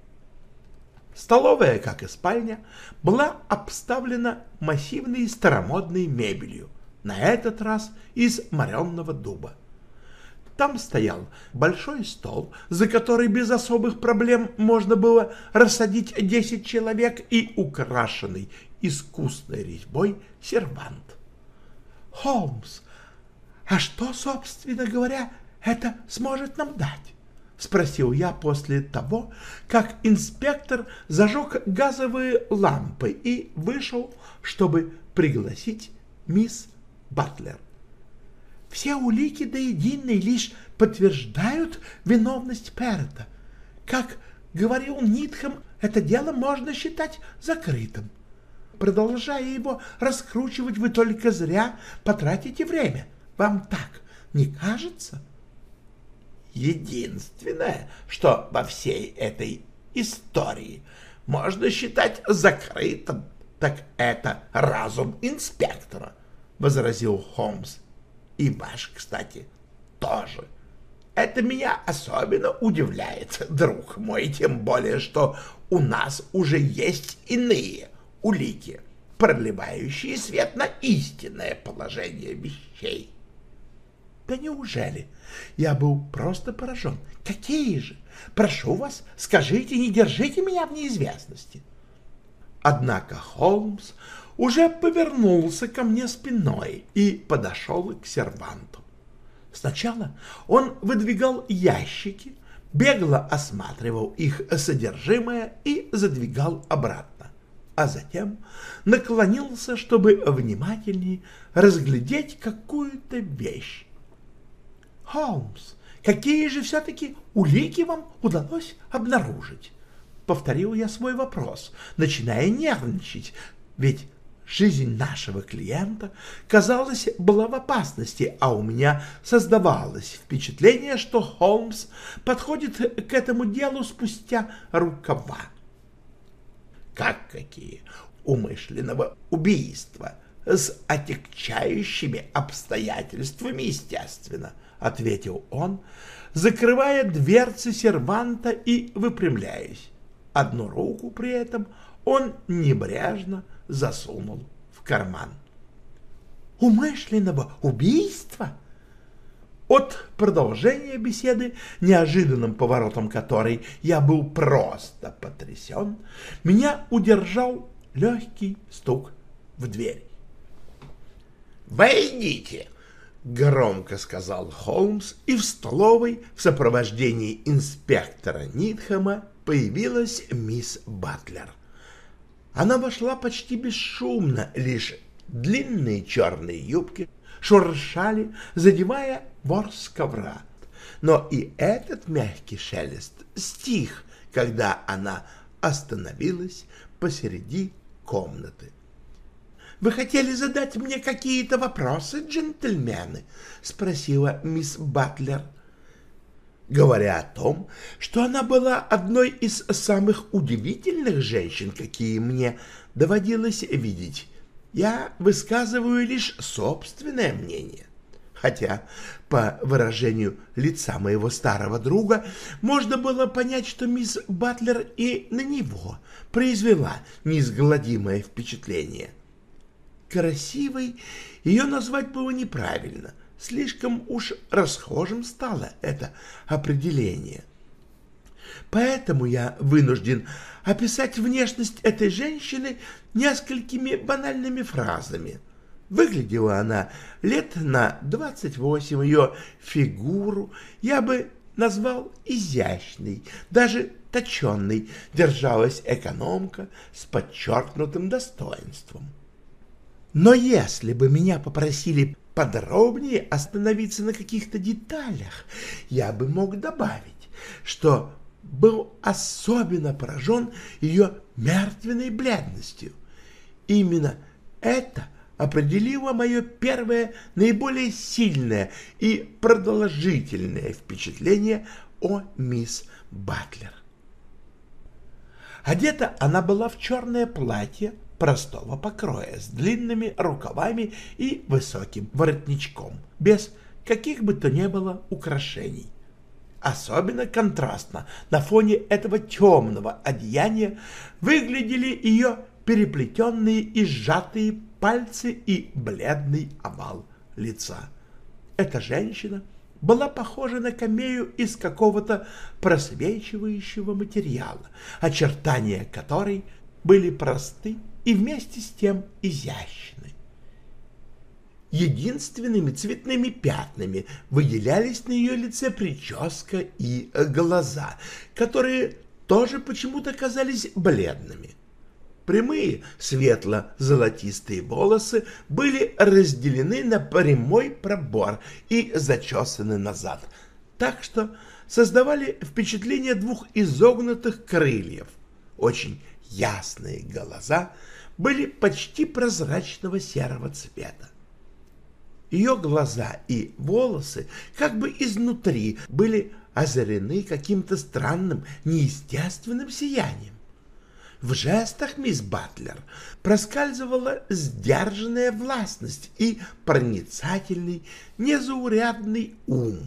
Столовая, как и спальня, была обставлена массивной старомодной мебелью, на этот раз из моренного дуба. Там стоял большой стол, за который без особых проблем можно было рассадить десять человек и украшенный искусной резьбой сервант. «Холмс, а что, собственно говоря, это сможет нам дать?» — спросил я после того, как инспектор зажег газовые лампы и вышел, чтобы пригласить мисс Батлер. «Все улики до единой лишь подтверждают виновность Перта. Как говорил Нитхэм, это дело можно считать закрытым. Продолжая его раскручивать, вы только зря потратите время. Вам так не кажется?» Единственное, что во всей этой истории можно считать закрытым, так это разум инспектора, — возразил Холмс. И ваш, кстати, тоже. Это меня особенно удивляет, друг мой, тем более, что у нас уже есть иные улики, проливающие свет на истинное положение вещей. Да неужели? Я был просто поражен. Какие же? Прошу вас, скажите, не держите меня в неизвестности. Однако Холмс уже повернулся ко мне спиной и подошел к серванту. Сначала он выдвигал ящики, бегло осматривал их содержимое и задвигал обратно, а затем наклонился, чтобы внимательнее разглядеть какую-то вещь, Холмс, какие же все-таки улики вам удалось обнаружить? Повторил я свой вопрос, начиная нервничать, ведь жизнь нашего клиента, казалось, была в опасности, а у меня создавалось впечатление, что Холмс подходит к этому делу спустя рукава. Как какие? Умышленного убийства с отягчающими обстоятельствами, естественно —— ответил он, закрывая дверцы серванта и выпрямляясь. Одну руку при этом он небрежно засунул в карман. «Умышленного убийства?» От продолжения беседы, неожиданным поворотом которой я был просто потрясен, меня удержал легкий стук в дверь. «Войдите!» громко сказал Холмс, и в столовой в сопровождении инспектора Нитхэма появилась мисс Батлер. Она вошла почти бесшумно, лишь Длинные черные юбки шуршали, задевая ворс ковра. Но и этот мягкий шелест стих, когда она остановилась посреди комнаты. «Вы хотели задать мне какие-то вопросы, джентльмены?» — спросила мисс Батлер. Говоря о том, что она была одной из самых удивительных женщин, какие мне доводилось видеть, я высказываю лишь собственное мнение. Хотя, по выражению лица моего старого друга, можно было понять, что мисс Батлер и на него произвела неизгладимое впечатление. Красивой ее назвать было неправильно, слишком уж расхожим стало это определение. Поэтому я вынужден описать внешность этой женщины несколькими банальными фразами. Выглядела она лет на 28, ее фигуру я бы назвал изящной, даже точенной, держалась экономка с подчеркнутым достоинством. Но если бы меня попросили подробнее остановиться на каких-то деталях, я бы мог добавить, что был особенно поражен ее мертвенной бледностью. Именно это определило мое первое, наиболее сильное и продолжительное впечатление о мисс Батлер. Одета она была в черное платье простого покроя с длинными рукавами и высоким воротничком, без каких бы то ни было украшений. Особенно контрастно на фоне этого темного одеяния выглядели ее переплетенные и сжатые пальцы и бледный овал лица. Эта женщина была похожа на камею из какого-то просвечивающего материала, очертания которой были просты и вместе с тем изящны. Единственными цветными пятнами выделялись на ее лице прическа и глаза, которые тоже почему-то казались бледными. Прямые светло-золотистые волосы были разделены на прямой пробор и зачесаны назад, так что создавали впечатление двух изогнутых крыльев. Очень ясные глаза были почти прозрачного серого цвета. Ее глаза и волосы как бы изнутри были озарены каким-то странным, неестественным сиянием. В жестах мисс Батлер проскальзывала сдержанная властность и проницательный, незаурядный ум.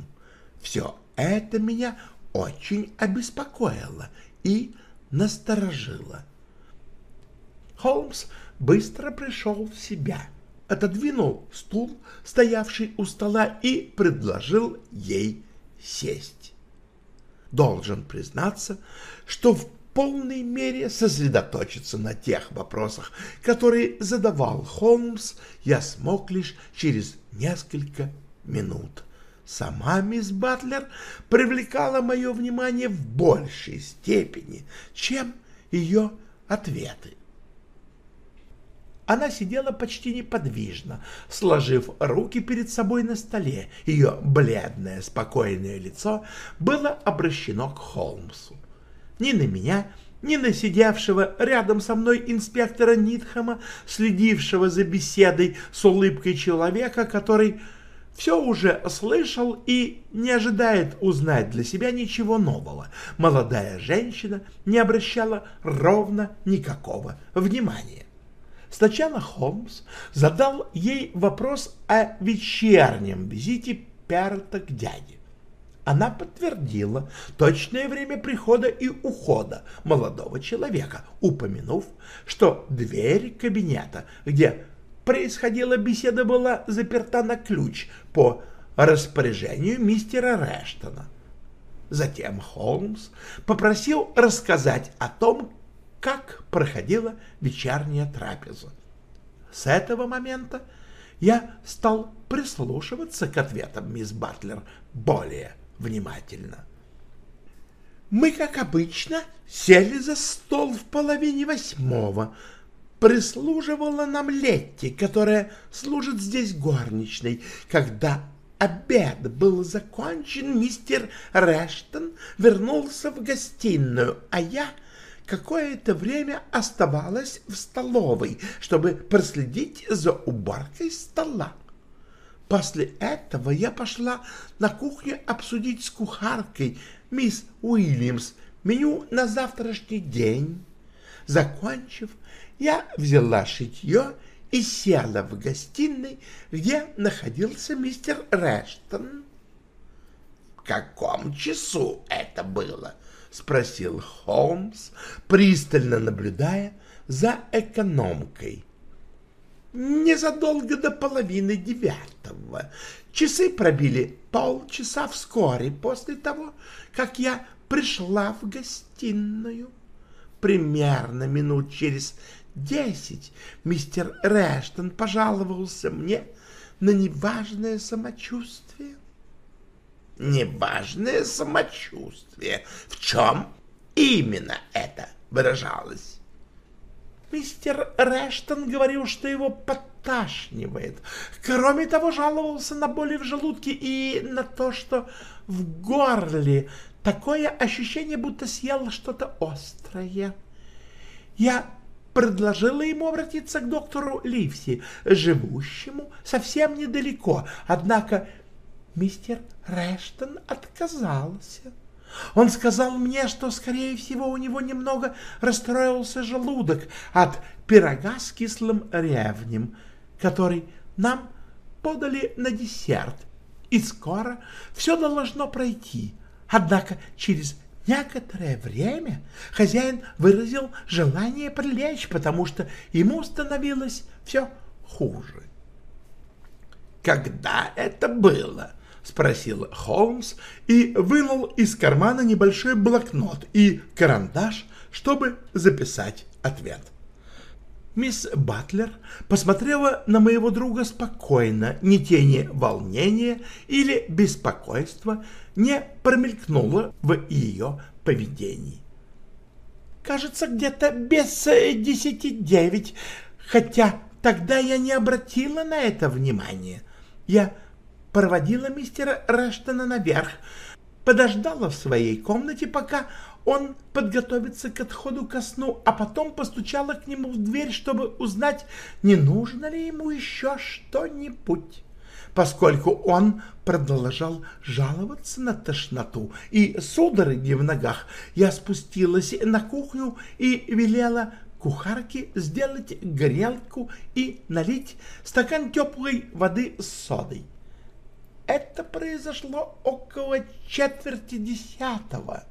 Все это меня очень обеспокоило и насторожило. Холмс быстро пришел в себя, отодвинул стул, стоявший у стола, и предложил ей сесть. Должен признаться, что в полной мере сосредоточиться на тех вопросах, которые задавал Холмс, я смог лишь через несколько минут. Сама мисс Батлер привлекала мое внимание в большей степени, чем ее ответы. Она сидела почти неподвижно, сложив руки перед собой на столе. Ее бледное, спокойное лицо было обращено к Холмсу. Ни на меня, ни на сидевшего рядом со мной инспектора Нитхама, следившего за беседой с улыбкой человека, который все уже слышал и не ожидает узнать для себя ничего нового. Молодая женщина не обращала ровно никакого внимания. Сначала Холмс задал ей вопрос о вечернем визите Перта к дяде. Она подтвердила точное время прихода и ухода молодого человека, упомянув, что дверь кабинета, где происходила беседа, была заперта на ключ по распоряжению мистера Рештона. Затем Холмс попросил рассказать о том, как проходила вечерняя трапеза. С этого момента я стал прислушиваться к ответам мисс Батлер более внимательно. Мы, как обычно, сели за стол в половине восьмого. прислуживала нам Летти, которая служит здесь горничной. Когда обед был закончен, мистер Рештон вернулся в гостиную, а я какое-то время оставалась в столовой, чтобы проследить за уборкой стола. После этого я пошла на кухню обсудить с кухаркой мисс Уильямс меню на завтрашний день. Закончив, я взяла шитье и села в гостиной, где находился мистер Рештон. — В каком часу это было? — спросил Холмс, пристально наблюдая за экономкой. — Незадолго до половины девятого. Часы пробили полчаса вскоре после того, как я пришла в гостиную. Примерно минут через десять мистер Рештон пожаловался мне на неважное самочувствие. Неважное самочувствие. В чем именно это выражалось? Мистер Рештон говорил, что его подташнивает. Кроме того, жаловался на боли в желудке и на то, что в горле такое ощущение, будто съел что-то острое. Я предложила ему обратиться к доктору Ливси, живущему совсем недалеко, однако мистер Рештон отказался. Он сказал мне, что, скорее всего, у него немного расстроился желудок от пирога с кислым ревнем, который нам подали на десерт, и скоро все должно пройти. Однако через некоторое время хозяин выразил желание прилечь, потому что ему становилось все хуже. «Когда это было?» — спросил Холмс и вынул из кармана небольшой блокнот и карандаш, чтобы записать ответ. Мисс Батлер посмотрела на моего друга спокойно, ни тени волнения или беспокойства не промелькнуло в ее поведении. «Кажется, где-то без десяти девять, хотя тогда я не обратила на это внимания. Я проводила мистера Рештона наверх, подождала в своей комнате, пока он подготовится к отходу ко сну, а потом постучала к нему в дверь, чтобы узнать, не нужно ли ему еще что-нибудь. Поскольку он продолжал жаловаться на тошноту и судороги в ногах, я спустилась на кухню и велела кухарке сделать грелку и налить стакан теплой воды с содой. Это произошло около четверти десятого.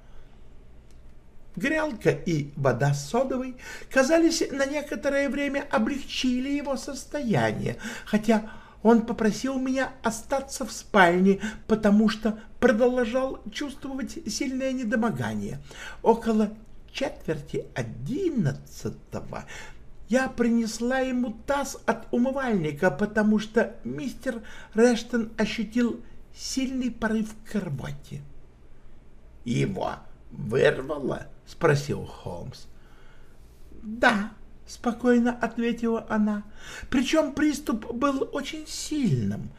Грелка и вода содовой, казались, на некоторое время облегчили его состояние, хотя он попросил меня остаться в спальне, потому что продолжал чувствовать сильное недомогание. Около четверти одиннадцатого я принесла ему таз от умывальника, потому что мистер Рештон ощутил сильный порыв к рвоте. — Его вырвало? — спросил Холмс. — Да, — спокойно ответила она. Причем приступ был очень сильным.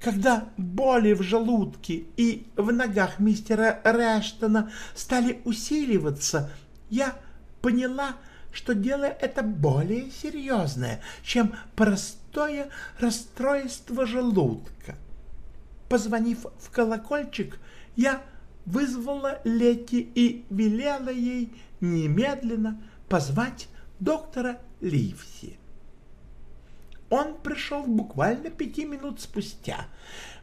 Когда боли в желудке и в ногах мистера Рештона стали усиливаться, я поняла, что дело это более серьезное, чем простое расстройство желудка. Позвонив в колокольчик, я вызвала Лети и велела ей немедленно позвать доктора Ливси. Он пришел буквально пяти минут спустя.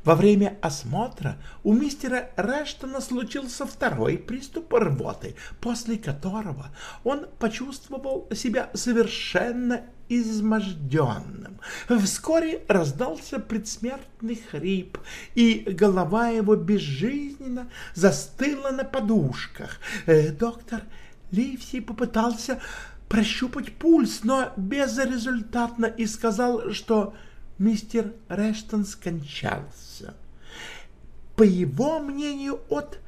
Во время осмотра у мистера Рештона случился второй приступ рвоты, после которого он почувствовал себя совершенно изможденным. Вскоре раздался предсмертный хрип, и голова его безжизненно застыла на подушках. Э, доктор Ливси попытался прощупать пульс, но безрезультатно и сказал, что мистер Рештон скончался. По его мнению, от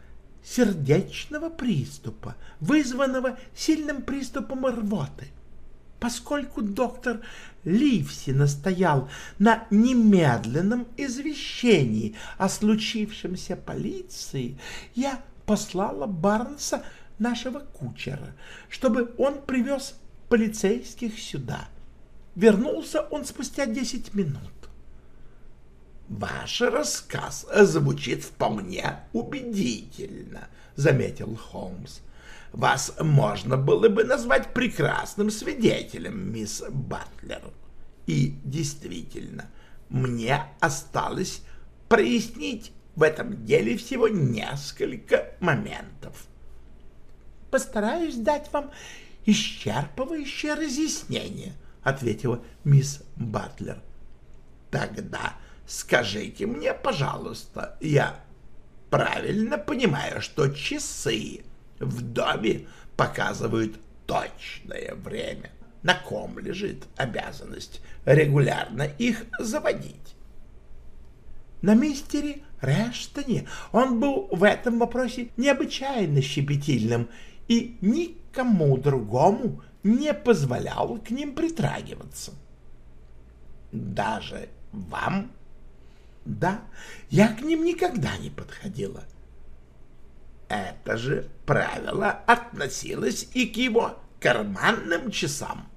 сердечного приступа, вызванного сильным приступом рвоты. Поскольку доктор Ливси настоял на немедленном извещении о случившемся полиции, я послала Барнса, нашего кучера, чтобы он привез полицейских сюда. Вернулся он спустя десять минут. «Ваш рассказ звучит вполне убедительно», — заметил Холмс. «Вас можно было бы назвать прекрасным свидетелем, мисс Батлер. И действительно, мне осталось прояснить в этом деле всего несколько моментов. Постараюсь дать вам исчерпывающее разъяснение, ответила мисс Батлер. Тогда скажите мне, пожалуйста, я правильно понимаю, что часы в доме показывают точное время? На ком лежит обязанность регулярно их заводить? На мистере Рештоне он был в этом вопросе необычайно щепетильным и никому другому не позволял к ним притрагиваться. Даже вам? Да, я к ним никогда не подходила. Это же правило относилось и к его карманным часам.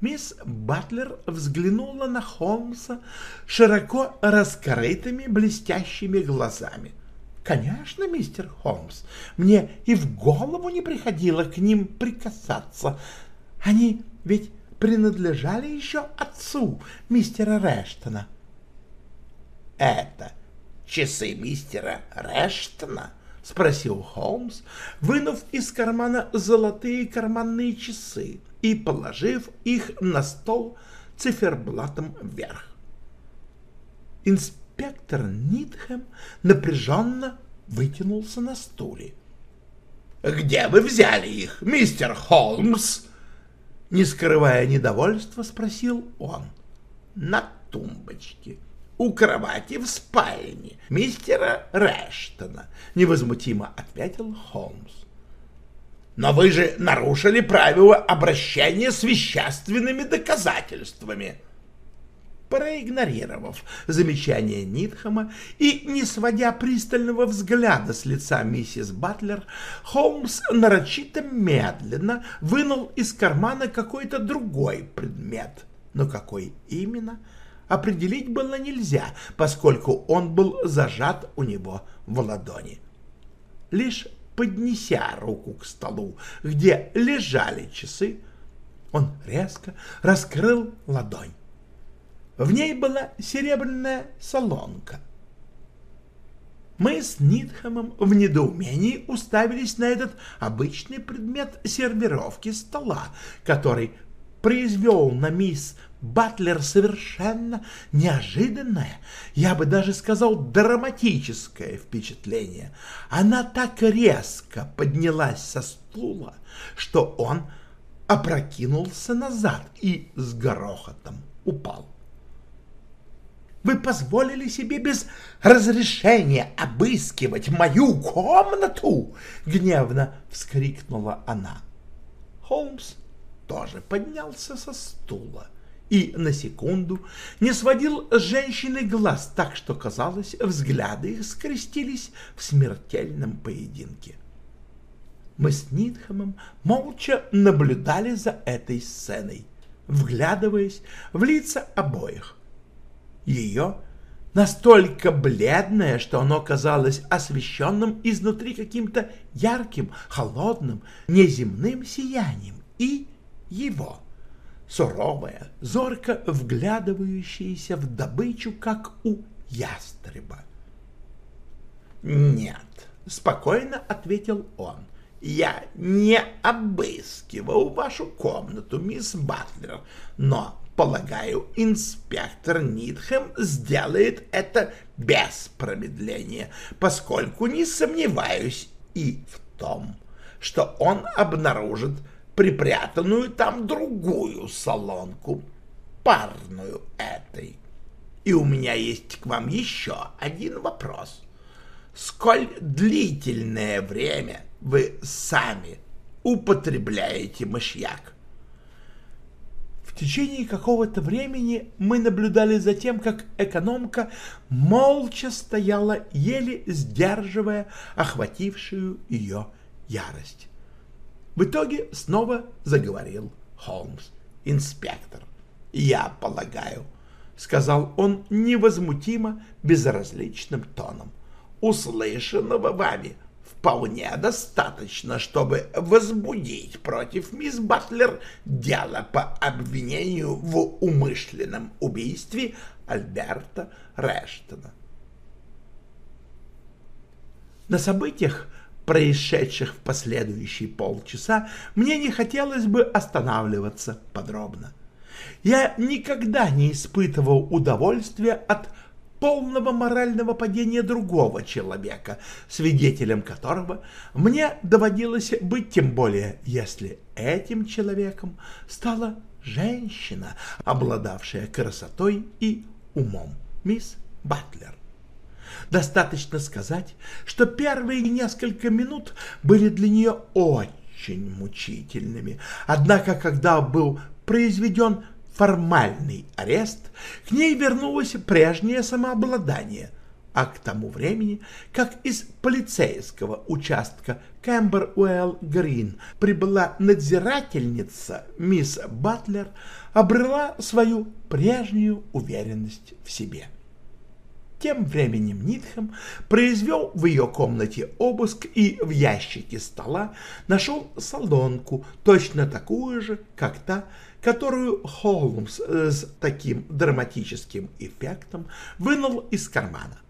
Мисс Батлер взглянула на Холмса широко раскрытыми блестящими глазами. «Конечно, мистер Холмс, мне и в голову не приходило к ним прикасаться. Они ведь принадлежали еще отцу мистера Рештона». «Это часы мистера Рештона?» — спросил Холмс, вынув из кармана золотые карманные часы и положив их на стол циферблатом вверх. Инспектор Нитхэм напряженно вытянулся на стуле. «Где вы взяли их, мистер Холмс?» Не скрывая недовольства, спросил он. «На тумбочке, у кровати в спальне мистера Рэштона», — невозмутимо ответил Холмс. Но вы же нарушили правила обращения с вещественными доказательствами. Проигнорировав замечание Нитхама и не сводя пристального взгляда с лица миссис Батлер, Холмс нарочито медленно вынул из кармана какой-то другой предмет. Но какой именно, определить было нельзя, поскольку он был зажат у него в ладони. Лишь поднеся руку к столу, где лежали часы, он резко раскрыл ладонь. В ней была серебряная солонка. Мы с Нитхэмом в недоумении уставились на этот обычный предмет сервировки стола, который произвел на мисс Батлер совершенно неожиданное, я бы даже сказал драматическое впечатление. Она так резко поднялась со стула, что он опрокинулся назад и с грохотом упал. Вы позволили себе без разрешения обыскивать мою комнату? Гневно вскрикнула она. Холмс тоже поднялся со стула и на секунду не сводил с женщины глаз так, что, казалось, взгляды их скрестились в смертельном поединке. Мы с Нитхэмом молча наблюдали за этой сценой, вглядываясь в лица обоих. Ее настолько бледное, что оно казалось освещенным изнутри каким-то ярким, холодным, неземным сиянием, и его — суровая, зорко вглядывающаяся в добычу, как у ястреба. «Нет», — спокойно ответил он, — «я не обыскивал вашу комнату, мисс Батлер, но, полагаю, инспектор Нитхэм сделает это без промедления, поскольку не сомневаюсь и в том, что он обнаружит припрятанную там другую солонку, парную этой. И у меня есть к вам еще один вопрос. Сколь длительное время вы сами употребляете мышьяк? В течение какого-то времени мы наблюдали за тем, как экономка молча стояла, еле сдерживая охватившую ее ярость. В итоге снова заговорил Холмс, инспектор. «Я полагаю», — сказал он невозмутимо, безразличным тоном, — «услышанного вами вполне достаточно, чтобы возбудить против мисс Батлер дело по обвинению в умышленном убийстве Альберта Рештона». На событиях, происшедших в последующие полчаса, мне не хотелось бы останавливаться подробно. Я никогда не испытывал удовольствия от полного морального падения другого человека, свидетелем которого мне доводилось быть, тем более, если этим человеком стала женщина, обладавшая красотой и умом, мисс Батлер. Достаточно сказать, что первые несколько минут были для нее очень мучительными. Однако, когда был произведен формальный арест, к ней вернулось прежнее самообладание, а к тому времени, как из полицейского участка Кэмбер-Уэлл Грин прибыла надзирательница мисс Батлер, обрела свою прежнюю уверенность в себе. Тем временем Нитхэм произвел в ее комнате обыск и в ящике стола нашел солонку, точно такую же, как та, которую Холмс с таким драматическим эффектом вынул из кармана.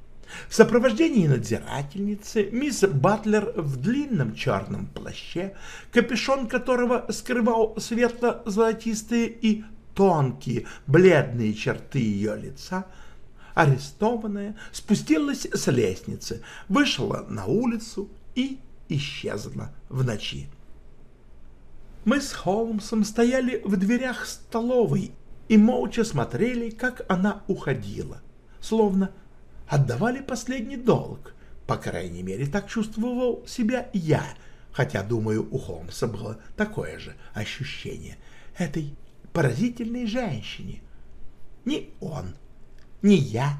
В сопровождении надзирательницы мисс Батлер в длинном черном плаще, капюшон которого скрывал светло-золотистые и тонкие бледные черты ее лица, арестованная, спустилась с лестницы, вышла на улицу и исчезла в ночи. Мы с Холмсом стояли в дверях столовой и молча смотрели, как она уходила, словно отдавали последний долг. По крайней мере, так чувствовал себя я, хотя, думаю, у Холмса было такое же ощущение этой поразительной женщине. Ни он, ни я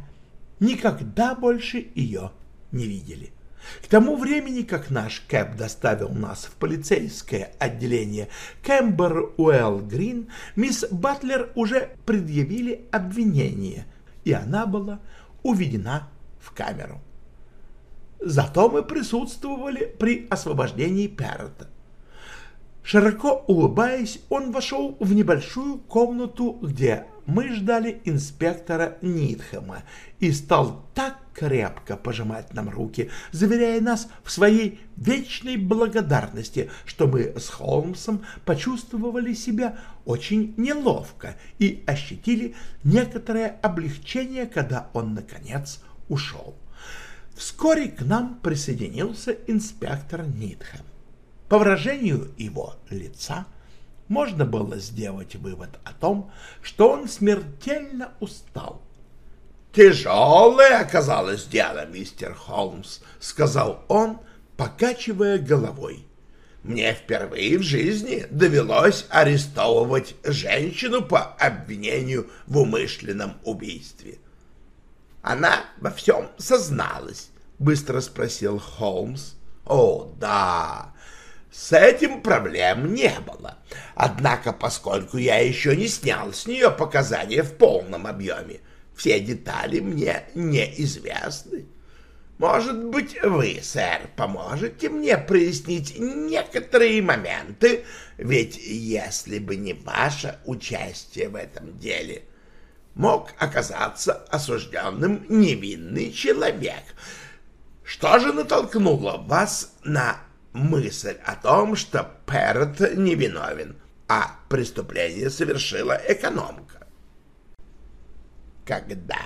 никогда больше ее не видели. К тому времени, как наш Кэп доставил нас в полицейское отделение Кэмбер Уэлл Грин, мисс Батлер уже предъявили обвинение, и она была уведена в камеру. Зато мы присутствовали при освобождении Перрота. Широко улыбаясь, он вошел в небольшую комнату, где мы ждали инспектора Нитхэма и стал так крепко пожимать нам руки, заверяя нас в своей вечной благодарности, что мы с Холмсом почувствовали себя очень неловко и ощутили некоторое облегчение, когда он, наконец, ушел. Вскоре к нам присоединился инспектор Нитхэм. По выражению его лица можно было сделать вывод о том, что он смертельно устал. «Тяжелое оказалось дело, мистер Холмс», — сказал он, покачивая головой. «Мне впервые в жизни довелось арестовывать женщину по обвинению в умышленном убийстве». «Она во всем созналась», — быстро спросил Холмс. «О, да, с этим проблем не было. Однако, поскольку я еще не снял с нее показания в полном объеме, все детали мне неизвестны. Может быть, вы, сэр, поможете мне прояснить некоторые моменты, ведь если бы не ваше участие в этом деле, мог оказаться осужденным невинный человек. Что же натолкнуло вас на мысль о том, что Перт невиновен, а преступление совершила экономка. Когда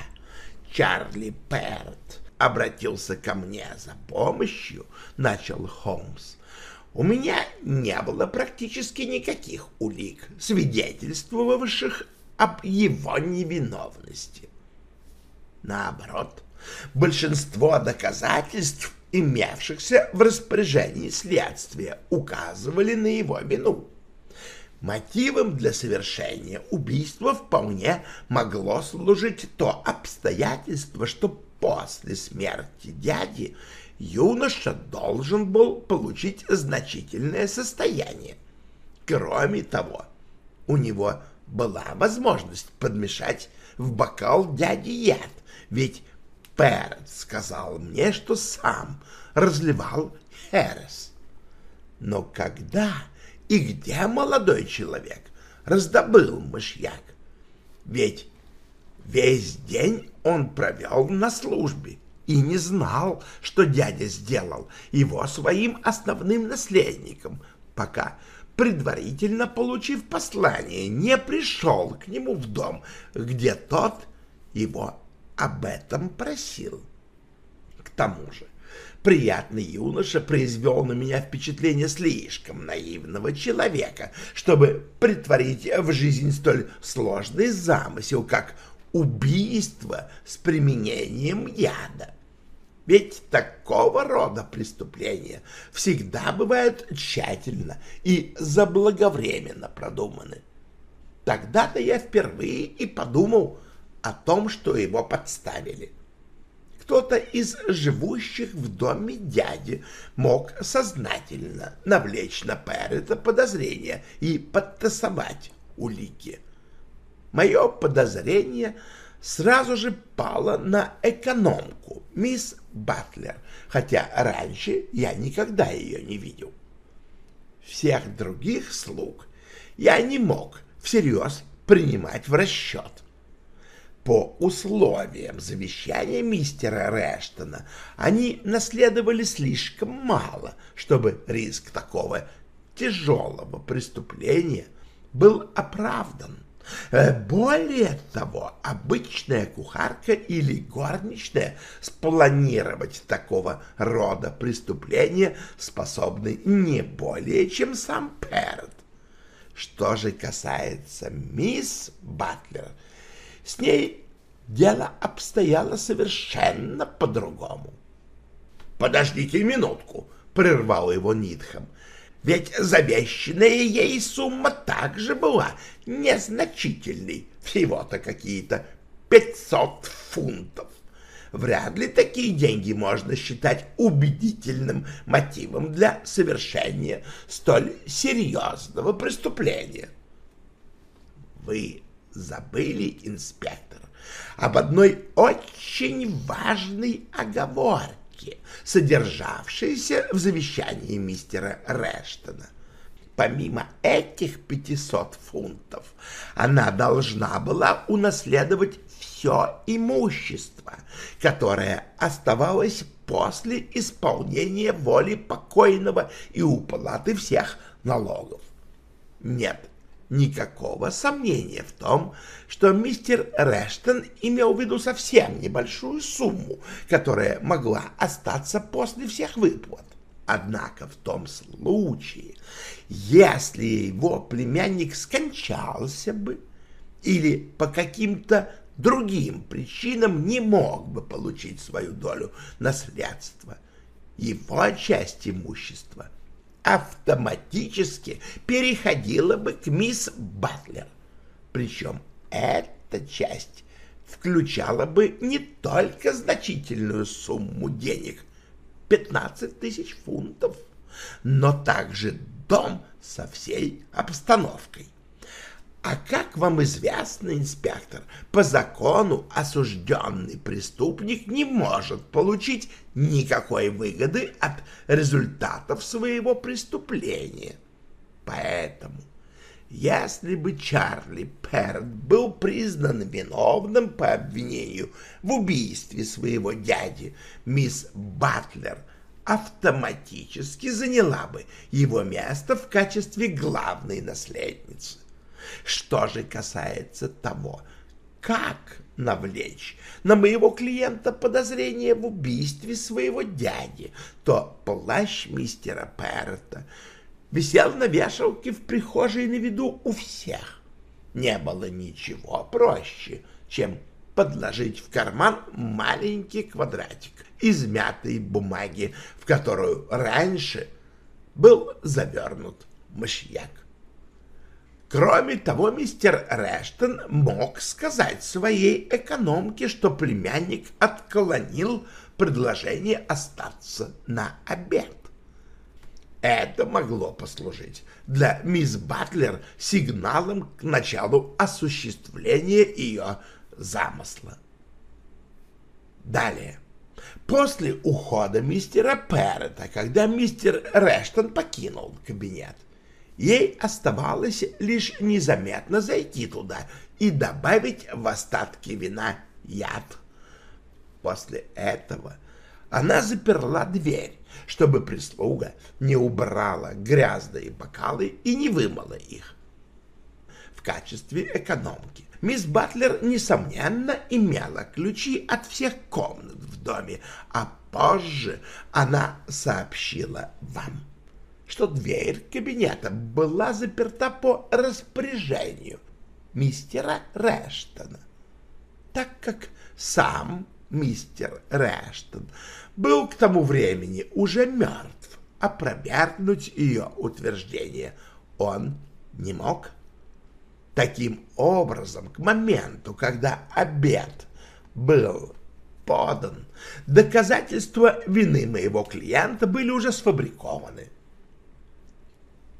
Чарли Перт обратился ко мне за помощью, начал Холмс, у меня не было практически никаких улик, свидетельствовавших об его невиновности. Наоборот, большинство доказательств имевшихся в распоряжении следствия, указывали на его вину. Мотивом для совершения убийства вполне могло служить то обстоятельство, что после смерти дяди юноша должен был получить значительное состояние. Кроме того, у него была возможность подмешать в бокал дяди яд, ведь Перед сказал мне, что сам разливал херес. Но когда и где молодой человек раздобыл мышьяк? Ведь весь день он провел на службе и не знал, что дядя сделал его своим основным наследником, пока предварительно получив послание, не пришел к нему в дом, где тот его об этом просил. К тому же, приятный юноша произвел на меня впечатление слишком наивного человека, чтобы притворить в жизнь столь сложный замысел, как убийство с применением яда. Ведь такого рода преступления всегда бывают тщательно и заблаговременно продуманы. Тогда-то я впервые и подумал о том, что его подставили. Кто-то из живущих в доме дяди мог сознательно навлечь на Перета подозрение и подтасовать улики. Мое подозрение сразу же пало на экономку, мисс Батлер, хотя раньше я никогда ее не видел. Всех других слуг я не мог всерьез принимать в расчет. По условиям завещания мистера Рештона они наследовали слишком мало, чтобы риск такого тяжелого преступления был оправдан. Э, более того, обычная кухарка или горничная спланировать такого рода преступления способны не более, чем сам Перд. Что же касается мисс Батлер, с ней дело обстояло совершенно по-другому. «Подождите минутку», — прервал его Нитхам. «Ведь завещанная ей сумма также была незначительной, всего-то какие-то пятьсот фунтов. Вряд ли такие деньги можно считать убедительным мотивом для совершения столь серьезного преступления». «Вы забыли, инспектор, об одной очень важной оговорке, содержавшейся в завещании мистера Рештона. Помимо этих 500 фунтов, она должна была унаследовать все имущество, которое оставалось после исполнения воли покойного и уплаты всех налогов. Нет никакого сомнения в том, что мистер Рештон имел в виду совсем небольшую сумму, которая могла остаться после всех выплат. Однако в том случае, если его племянник скончался бы или по каким-то другим причинам не мог бы получить свою долю наследства, его часть имущества – автоматически переходила бы к мисс Батлер. Причем эта часть включала бы не только значительную сумму денег — 15 тысяч фунтов, но также дом со всей обстановкой. А как вам известно, инспектор, по закону осужденный преступник не может получить никакой выгоды от результатов своего преступления. Поэтому, если бы Чарли Перд был признан виновным по обвинению в убийстве своего дяди, мисс Батлер автоматически заняла бы его место в качестве главной наследницы. Что же касается того, как навлечь на моего клиента подозрение в убийстве своего дяди, то плащ мистера Перта висел на вешалке в прихожей на виду у всех. Не было ничего проще, чем подложить в карман маленький квадратик из мятой бумаги, в которую раньше был завернут мышьяк. Кроме того, мистер Рештон мог сказать своей экономке, что племянник отклонил предложение остаться на обед. Это могло послужить для мисс Батлер сигналом к началу осуществления ее замысла. Далее. После ухода мистера Перрета, когда мистер Рештон покинул кабинет, ей оставалось лишь незаметно зайти туда и добавить в остатки вина яд. После этого она заперла дверь, чтобы прислуга не убрала грязные бокалы и не вымыла их. В качестве экономки мисс Батлер, несомненно, имела ключи от всех комнат в доме, а позже она сообщила вам, что дверь кабинета была заперта по распоряжению мистера Рештона, так как сам мистер Рештон был к тому времени уже мертв, опровергнуть ее утверждение он не мог. Таким образом, к моменту, когда обед был подан, доказательства вины моего клиента были уже сфабрикованы.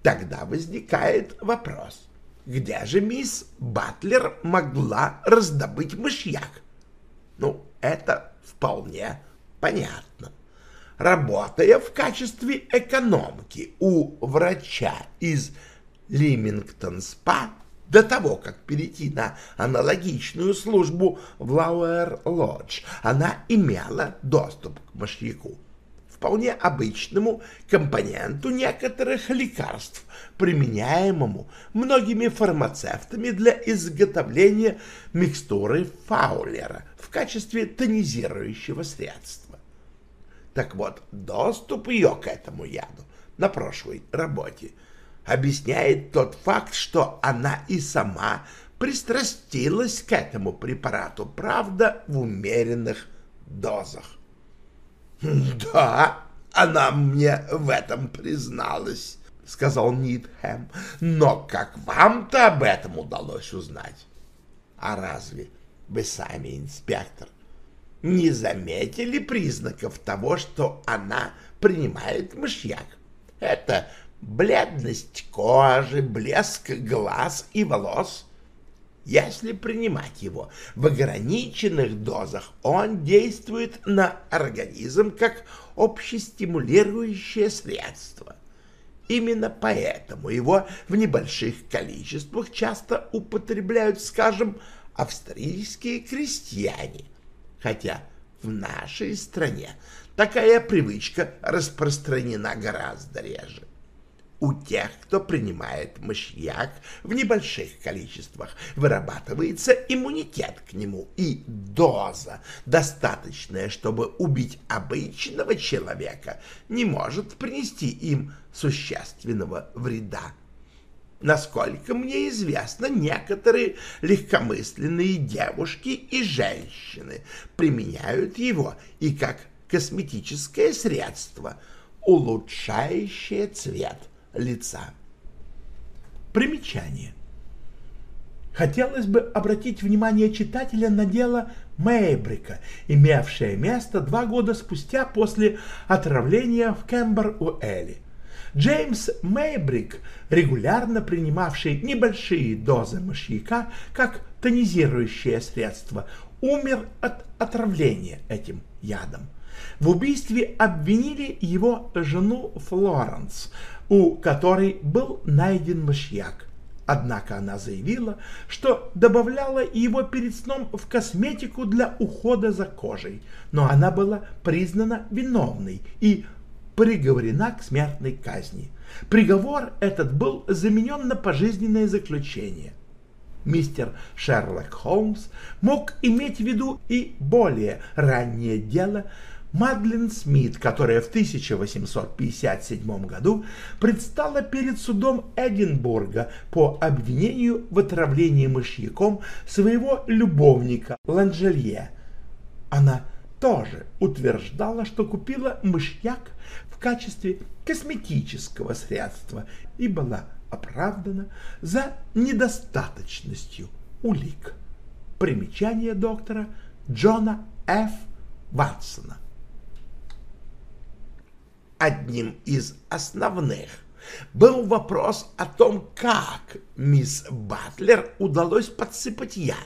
Тогда возникает вопрос, где же мисс Батлер могла раздобыть мышьяк? Ну, это вполне понятно. Работая в качестве экономки у врача из Лимингтон-спа, до того, как перейти на аналогичную службу в Лауэр-Лодж, она имела доступ к мышьяку, вполне обычному компоненту некоторых лекарств, применяемому многими фармацевтами для изготовления микстуры Фаулера в качестве тонизирующего средства. Так вот, доступ ее к этому яду на прошлой работе объясняет тот факт, что она и сама пристрастилась к этому препарату, правда, в умеренных дозах. «Да, она мне в этом призналась», — сказал Нитхэм. «Но как вам-то об этом удалось узнать?» «А разве вы сами, инспектор, не заметили признаков того, что она принимает мышьяк? Это бледность кожи, блеск глаз и волос. Если принимать его в ограниченных дозах, он действует на организм как общестимулирующее средство. Именно поэтому его в небольших количествах часто употребляют, скажем, австрийские крестьяне, хотя в нашей стране такая привычка распространена гораздо реже. У тех, кто принимает мышьяк в небольших количествах, вырабатывается иммунитет к нему, и доза, достаточная, чтобы убить обычного человека, не может принести им существенного вреда. Насколько мне известно, некоторые легкомысленные девушки и женщины применяют его и как косметическое средство, улучшающее цвет лица. Примечание. Хотелось бы обратить внимание читателя на дело Мейбрика, имевшее место два года спустя после отравления в Кембер-Уэлли. Джеймс Мейбрик, регулярно принимавший небольшие дозы мышьяка как тонизирующее средство, умер от отравления этим ядом. В убийстве обвинили его жену Флоренс, у которой был найден мышьяк. Однако она заявила, что добавляла его перед сном в косметику для ухода за кожей, но она была признана виновной и приговорена к смертной казни. Приговор этот был заменен на пожизненное заключение. Мистер Шерлок Холмс мог иметь в виду и более раннее дело Мадлен Смит, которая в 1857 году предстала перед судом Эдинбурга по обвинению в отравлении мышьяком своего любовника Ланжелье. Она тоже утверждала, что купила мышьяк в качестве косметического средства и была оправдана за недостаточностью улик. Примечание доктора Джона Ф. Ватсона. Одним из основных был вопрос о том, как мисс Батлер удалось подсыпать яд.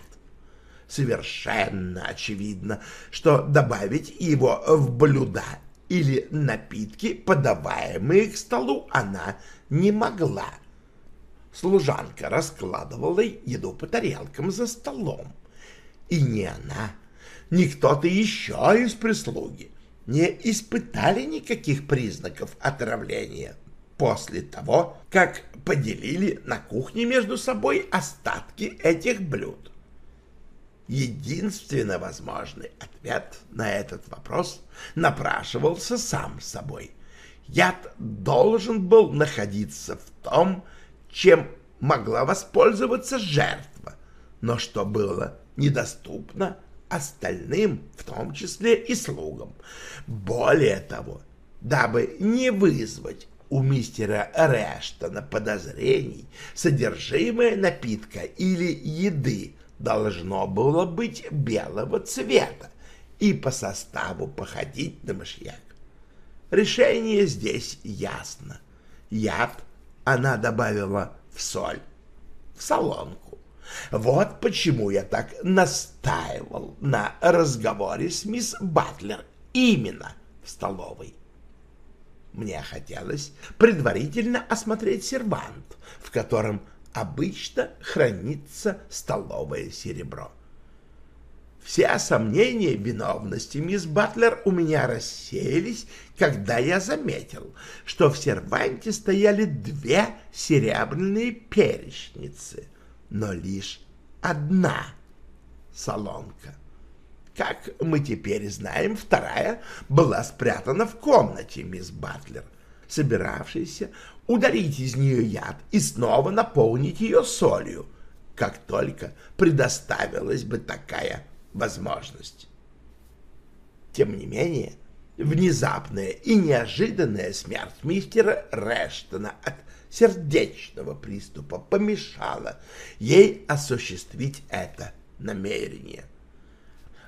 Совершенно очевидно, что добавить его в блюда или напитки, подаваемые к столу, она не могла. Служанка раскладывала еду по тарелкам за столом. И ни она, ни кто-то еще из прислуги не испытали никаких признаков отравления после того, как поделили на кухне между собой остатки этих блюд. Единственно возможный ответ на этот вопрос напрашивался сам собой. Яд должен был находиться в том, чем могла воспользоваться жертва, но что было недоступно остальным, в том числе и слугам. Более того, дабы не вызвать у мистера Рештона подозрений, содержимое напитка или еды должно было быть белого цвета и по составу походить на мышьяк. Решение здесь ясно. Яд она добавила в соль, в солонку. Вот почему я так настаивал на разговоре с мисс Батлер именно в столовой. Мне хотелось предварительно осмотреть сервант, в котором обычно хранится столовое серебро. Все сомнения виновности мисс Батлер у меня рассеялись, когда я заметил, что в серванте стояли две серебряные перечницы, но лишь одна солонка. Как мы теперь знаем, вторая была спрятана в комнате мисс Батлер, собиравшейся ударить из нее яд и снова наполнить ее солью, как только предоставилась бы такая возможность. Тем не менее, внезапная и неожиданная смерть мистера Рештона от сердечного приступа помешала ей осуществить это намерение.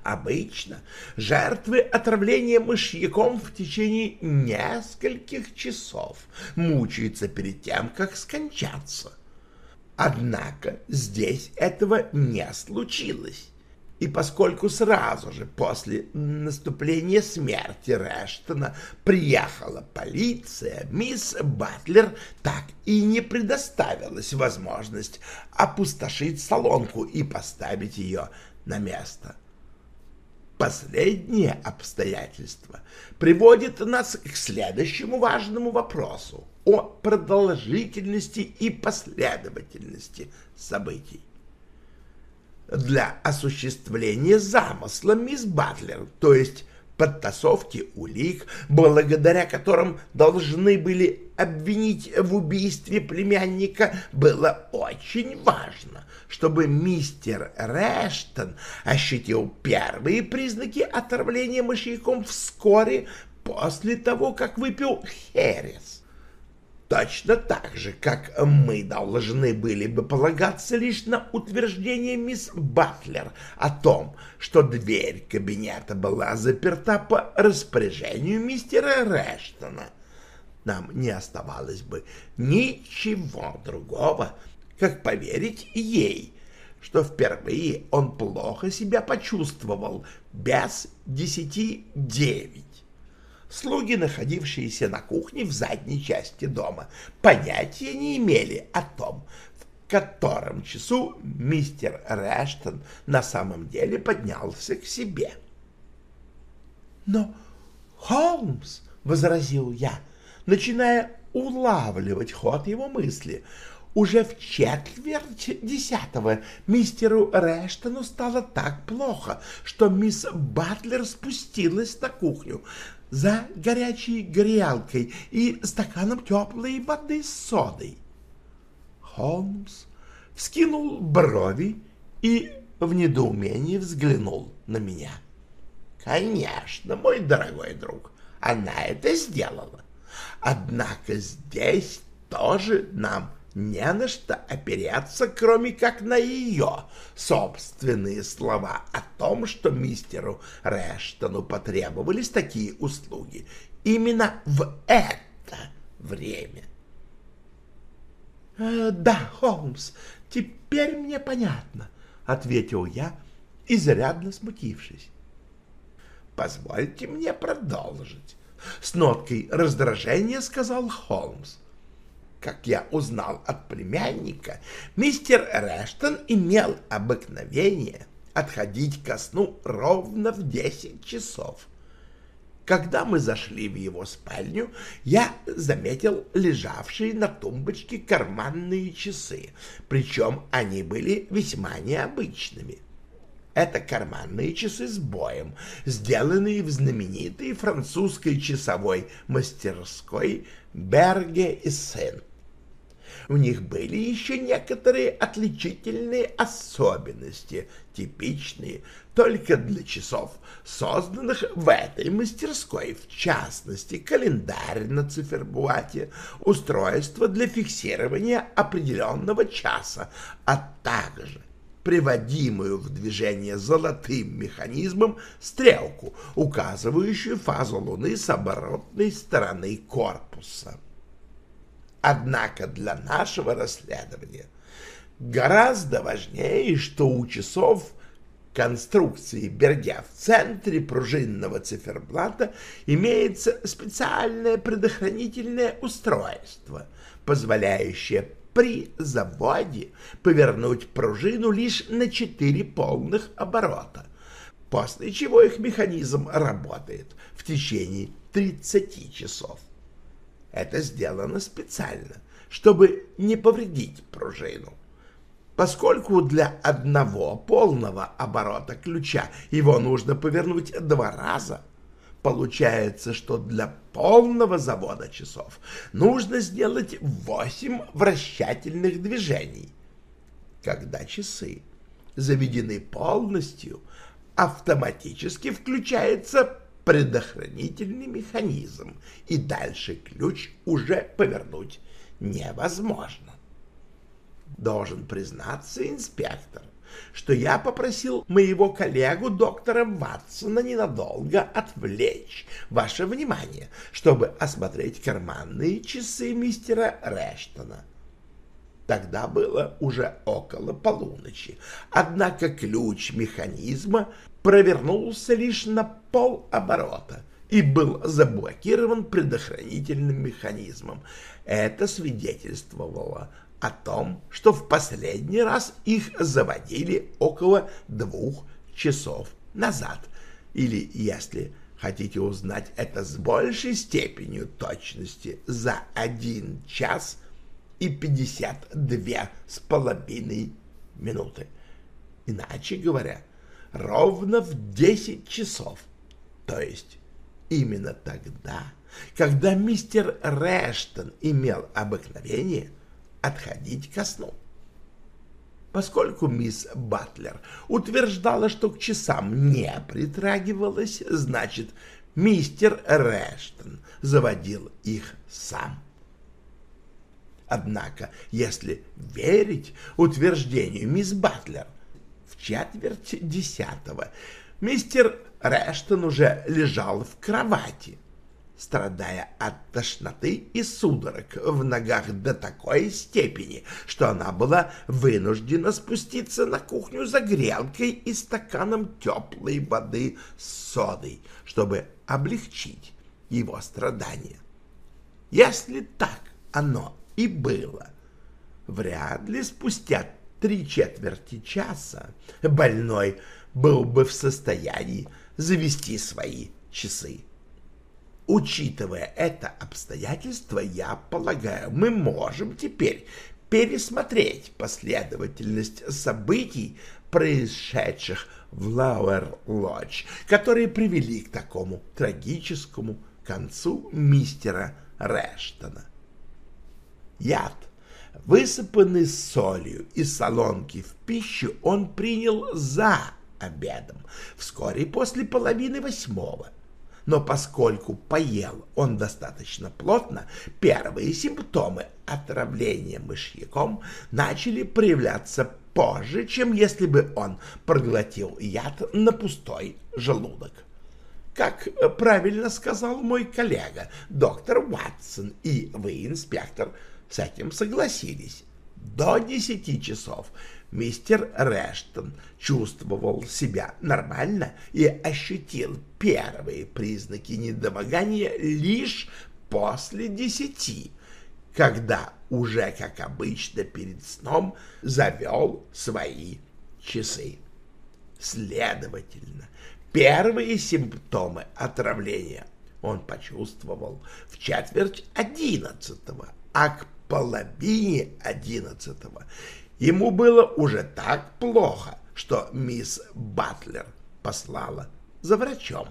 Обычно жертвы отравления мышьяком в течение нескольких часов мучаются перед тем, как скончаться. Однако здесь этого не случилось. И поскольку сразу же после наступления смерти Рештона приехала полиция, мисс Батлер так и не предоставилась возможность опустошить салонку и поставить ее на место. Последнее обстоятельство приводит нас к следующему важному вопросу о продолжительности и последовательности событий. Для осуществления замысла мисс Батлер, то есть подтасовки улик, благодаря которым должны были обвинить в убийстве племянника, было очень важно, чтобы мистер Рештон ощутил первые признаки отравления мышьяком вскоре после того, как выпил херес. Точно так же, как мы должны были бы полагаться лишь на утверждение мисс Батлер о том, что дверь кабинета была заперта по распоряжению мистера Рештона. Нам не оставалось бы ничего другого, как поверить ей, что впервые он плохо себя почувствовал без десяти девять. Слуги, находившиеся на кухне в задней части дома, понятия не имели о том, в котором часу мистер Рештон на самом деле поднялся к себе. «Но, Холмс!» — возразил я, начиная улавливать ход его мысли — уже в четверть десятого мистеру Рештону стало так плохо, что мисс Батлер спустилась на кухню за горячей грелкой и стаканом теплой воды с содой. Холмс вскинул брови и в недоумении взглянул на меня. «Конечно, мой дорогой друг, она это сделала. Однако здесь тоже нам не на что опереться, кроме как на ее собственные слова о том, что мистеру Рештону потребовались такие услуги именно в это время. «Э, «Да, Холмс, теперь мне понятно», — ответил я, изрядно смутившись. «Позвольте мне продолжить», — с ноткой раздражения сказал Холмс как я узнал от племянника, мистер Рештон имел обыкновение отходить ко сну ровно в десять часов. Когда мы зашли в его спальню, я заметил лежавшие на тумбочке карманные часы, причем они были весьма необычными. Это карманные часы с боем, сделанные в знаменитой французской часовой мастерской Берге и Сен. У них были еще некоторые отличительные особенности, типичные только для часов, созданных в этой мастерской, в частности, календарь на циферблате, устройство для фиксирования определенного часа, а также приводимую в движение золотым механизмом стрелку, указывающую фазу Луны с оборотной стороны корпуса. Однако для нашего расследования гораздо важнее, что у часов конструкции Берге в центре пружинного циферблата имеется специальное предохранительное устройство, позволяющее при заводе повернуть пружину лишь на 4 полных оборота, после чего их механизм работает в течение 30 часов. Это сделано специально, чтобы не повредить пружину. Поскольку для одного полного оборота ключа его нужно повернуть два раза, получается, что для полного завода часов нужно сделать восемь вращательных движений. Когда часы заведены полностью, автоматически включается предохранительный механизм, и дальше ключ уже повернуть невозможно. Должен признаться, инспектор, что я попросил моего коллегу доктора Ватсона ненадолго отвлечь ваше внимание, чтобы осмотреть карманные часы мистера Рештона. Тогда было уже около полуночи, однако ключ механизма провернулся лишь на полоборота и был заблокирован предохранительным механизмом. Это свидетельствовало о том, что в последний раз их заводили около двух часов назад. Или, если хотите узнать это с большей степенью точности, за один час и пятьдесят две с половиной минуты. Иначе говоря, ровно в 10 часов. То есть именно тогда, когда мистер Рештон имел обыкновение отходить ко сну. Поскольку мисс Батлер утверждала, что к часам не притрагивалась, значит, мистер Рештон заводил их сам. Однако, если верить утверждению мисс Батлер, четверть десятого мистер Рештон уже лежал в кровати, страдая от тошноты и судорог в ногах до такой степени, что она была вынуждена спуститься на кухню за грелкой и стаканом теплой воды с содой, чтобы облегчить его страдания. Если так оно и было, вряд ли спустя три четверти часа больной был бы в состоянии завести свои часы. Учитывая это обстоятельство, я полагаю, мы можем теперь пересмотреть последовательность событий, происшедших в Лауэр-Лодж, которые привели к такому трагическому концу мистера Рештона. Яд Высыпанный солью из солонки в пищу он принял за обедом, вскоре после половины восьмого. но поскольку поел он достаточно плотно, первые симптомы отравления мышьяком начали проявляться позже, чем если бы он проглотил яд на пустой желудок. Как правильно сказал мой коллега, доктор Ватсон, и вы, инспектор, с этим согласились. До десяти часов мистер Рештон чувствовал себя нормально и ощутил первые признаки недомогания лишь после десяти, когда уже, как обычно, перед сном завел свои часы. Следовательно, первые симптомы отравления он почувствовал в четверть одиннадцатого, а к половине одиннадцатого Ему было уже так плохо, что мисс Батлер послала за врачом.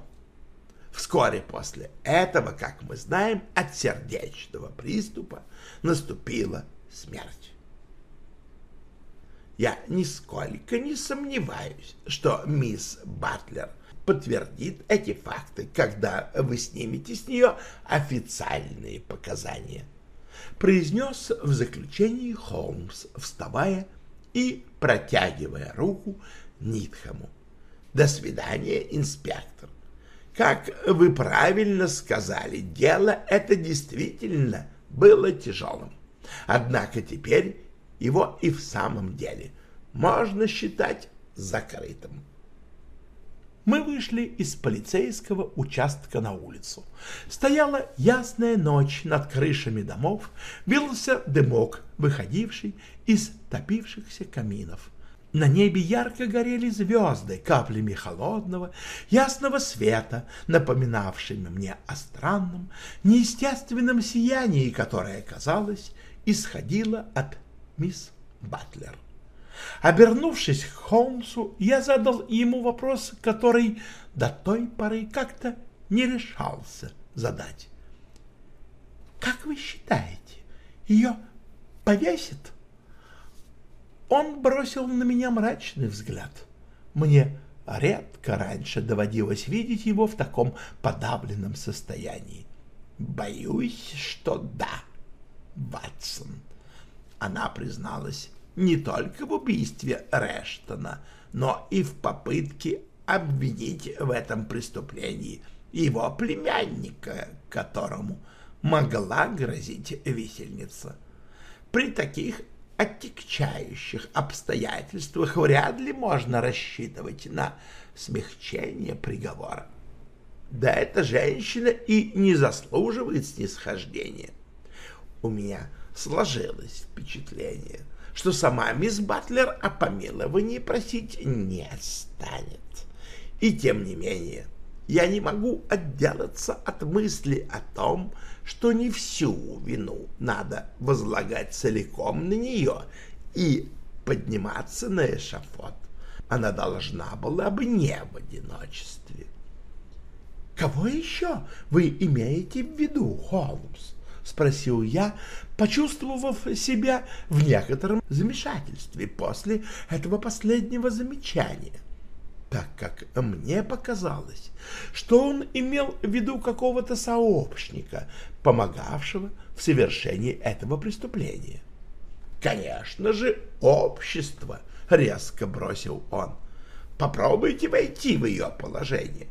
Вскоре после этого, как мы знаем, от сердечного приступа наступила смерть. Я нисколько не сомневаюсь, что мисс Батлер подтвердит эти факты, когда вы снимете с нее официальные показания произнес в заключении Холмс, вставая и протягивая руку Нитхаму. «До свидания, инспектор. Как вы правильно сказали, дело это действительно было тяжелым. Однако теперь его и в самом деле можно считать закрытым мы вышли из полицейского участка на улицу. Стояла ясная ночь, над крышами домов бился дымок, выходивший из топившихся каминов. На небе ярко горели звезды каплями холодного, ясного света, напоминавшими мне о странном, неестественном сиянии, которое, казалось, исходило от мисс Батлер. Обернувшись к Холмсу, я задал ему вопрос, который до той поры как-то не решался задать. «Как вы считаете, ее повесит?» Он бросил на меня мрачный взгляд. Мне редко раньше доводилось видеть его в таком подавленном состоянии. «Боюсь, что да, Ватсон», — она призналась не только в убийстве Рештона, но и в попытке обвинить в этом преступлении его племянника, которому могла грозить висельница. При таких отягчающих обстоятельствах вряд ли можно рассчитывать на смягчение приговора. Да эта женщина и не заслуживает снисхождения. У меня сложилось впечатление – что сама мисс Батлер о помиловании просить не станет. И тем не менее, я не могу отделаться от мысли о том, что не всю вину надо возлагать целиком на нее и подниматься на эшафот. Она должна была бы не в одиночестве. «Кого еще вы имеете в виду, Холмс?» — спросил я, почувствовав себя в некотором замешательстве после этого последнего замечания, так как мне показалось, что он имел в виду какого-то сообщника, помогавшего в совершении этого преступления. «Конечно же, общество!» — резко бросил он. «Попробуйте войти в ее положение.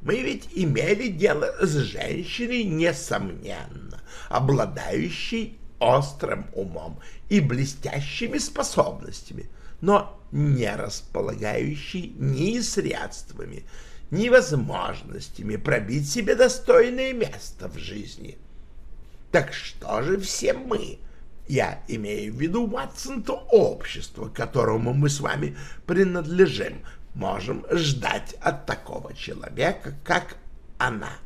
Мы ведь имели дело с женщиной, несомненно, обладающей острым умом и блестящими способностями, но не располагающей ни средствами, ни возможностями пробить себе достойное место в жизни. Так что же все мы, я имею в виду, Ватсон, то общество, которому мы с вами принадлежим, можем ждать от такого человека, как она?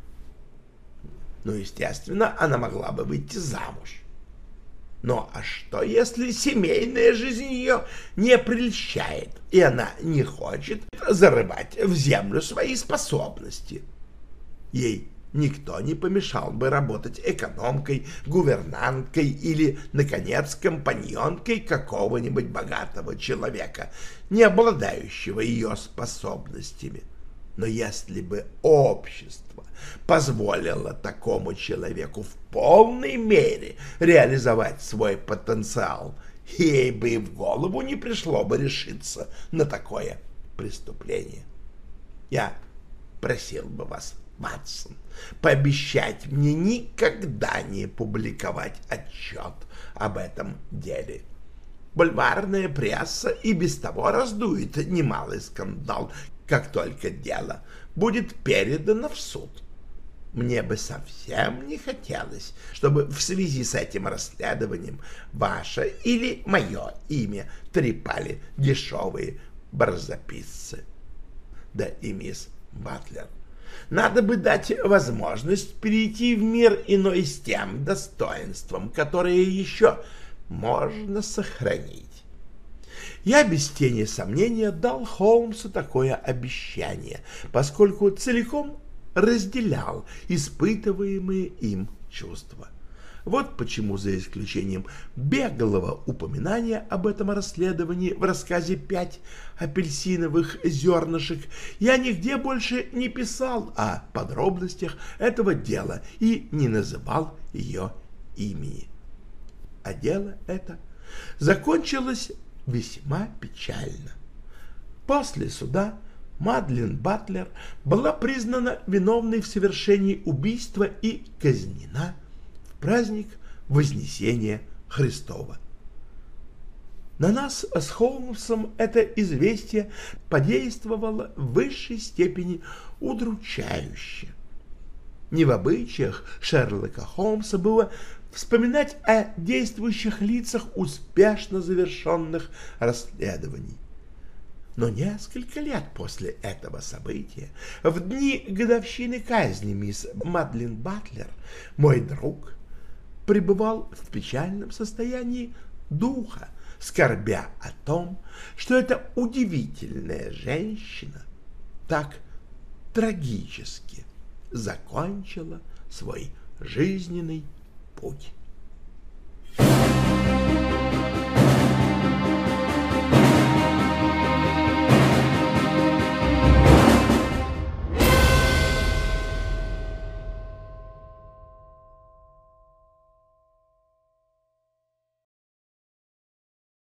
Ну, естественно, она могла бы выйти замуж. Но а что, если семейная жизнь ее не прельщает, и она не хочет зарывать в землю свои способности? Ей никто не помешал бы работать экономкой, гувернанткой или, наконец, компаньонкой какого-нибудь богатого человека, не обладающего ее способностями. Но если бы общество позволило такому человеку в полной мере реализовать свой потенциал, ей бы и в голову не пришло бы решиться на такое преступление. Я просил бы вас, Ватсон, пообещать мне никогда не публиковать отчет об этом деле. Бульварная пресса и без того раздует немалый скандал, как только дело будет передано в суд. Мне бы совсем не хотелось, чтобы в связи с этим расследованием ваше или мое имя трепали дешевые барзаписцы. Да и мисс Батлер. Надо бы дать возможность перейти в мир иной с тем достоинством, которое еще можно сохранить. Я без тени сомнения дал Холмсу такое обещание, поскольку целиком разделял испытываемые им чувства. Вот почему, за исключением беглого упоминания об этом расследовании в рассказе «Пять апельсиновых зернышек», я нигде больше не писал о подробностях этого дела и не называл ее имени. А дело это закончилось весьма печально. После суда Мадлен Батлер была признана виновной в совершении убийства и казнена в праздник Вознесения Христова. На нас с Холмсом это известие подействовало в высшей степени удручающе. Не в обычаях Шерлока Холмса было вспоминать о действующих лицах успешно завершенных расследований. Но несколько лет после этого события, в дни годовщины казни мисс Мадлен Батлер, мой друг пребывал в печальном состоянии духа, скорбя о том, что эта удивительная женщина так трагически закончила свой жизненный путь.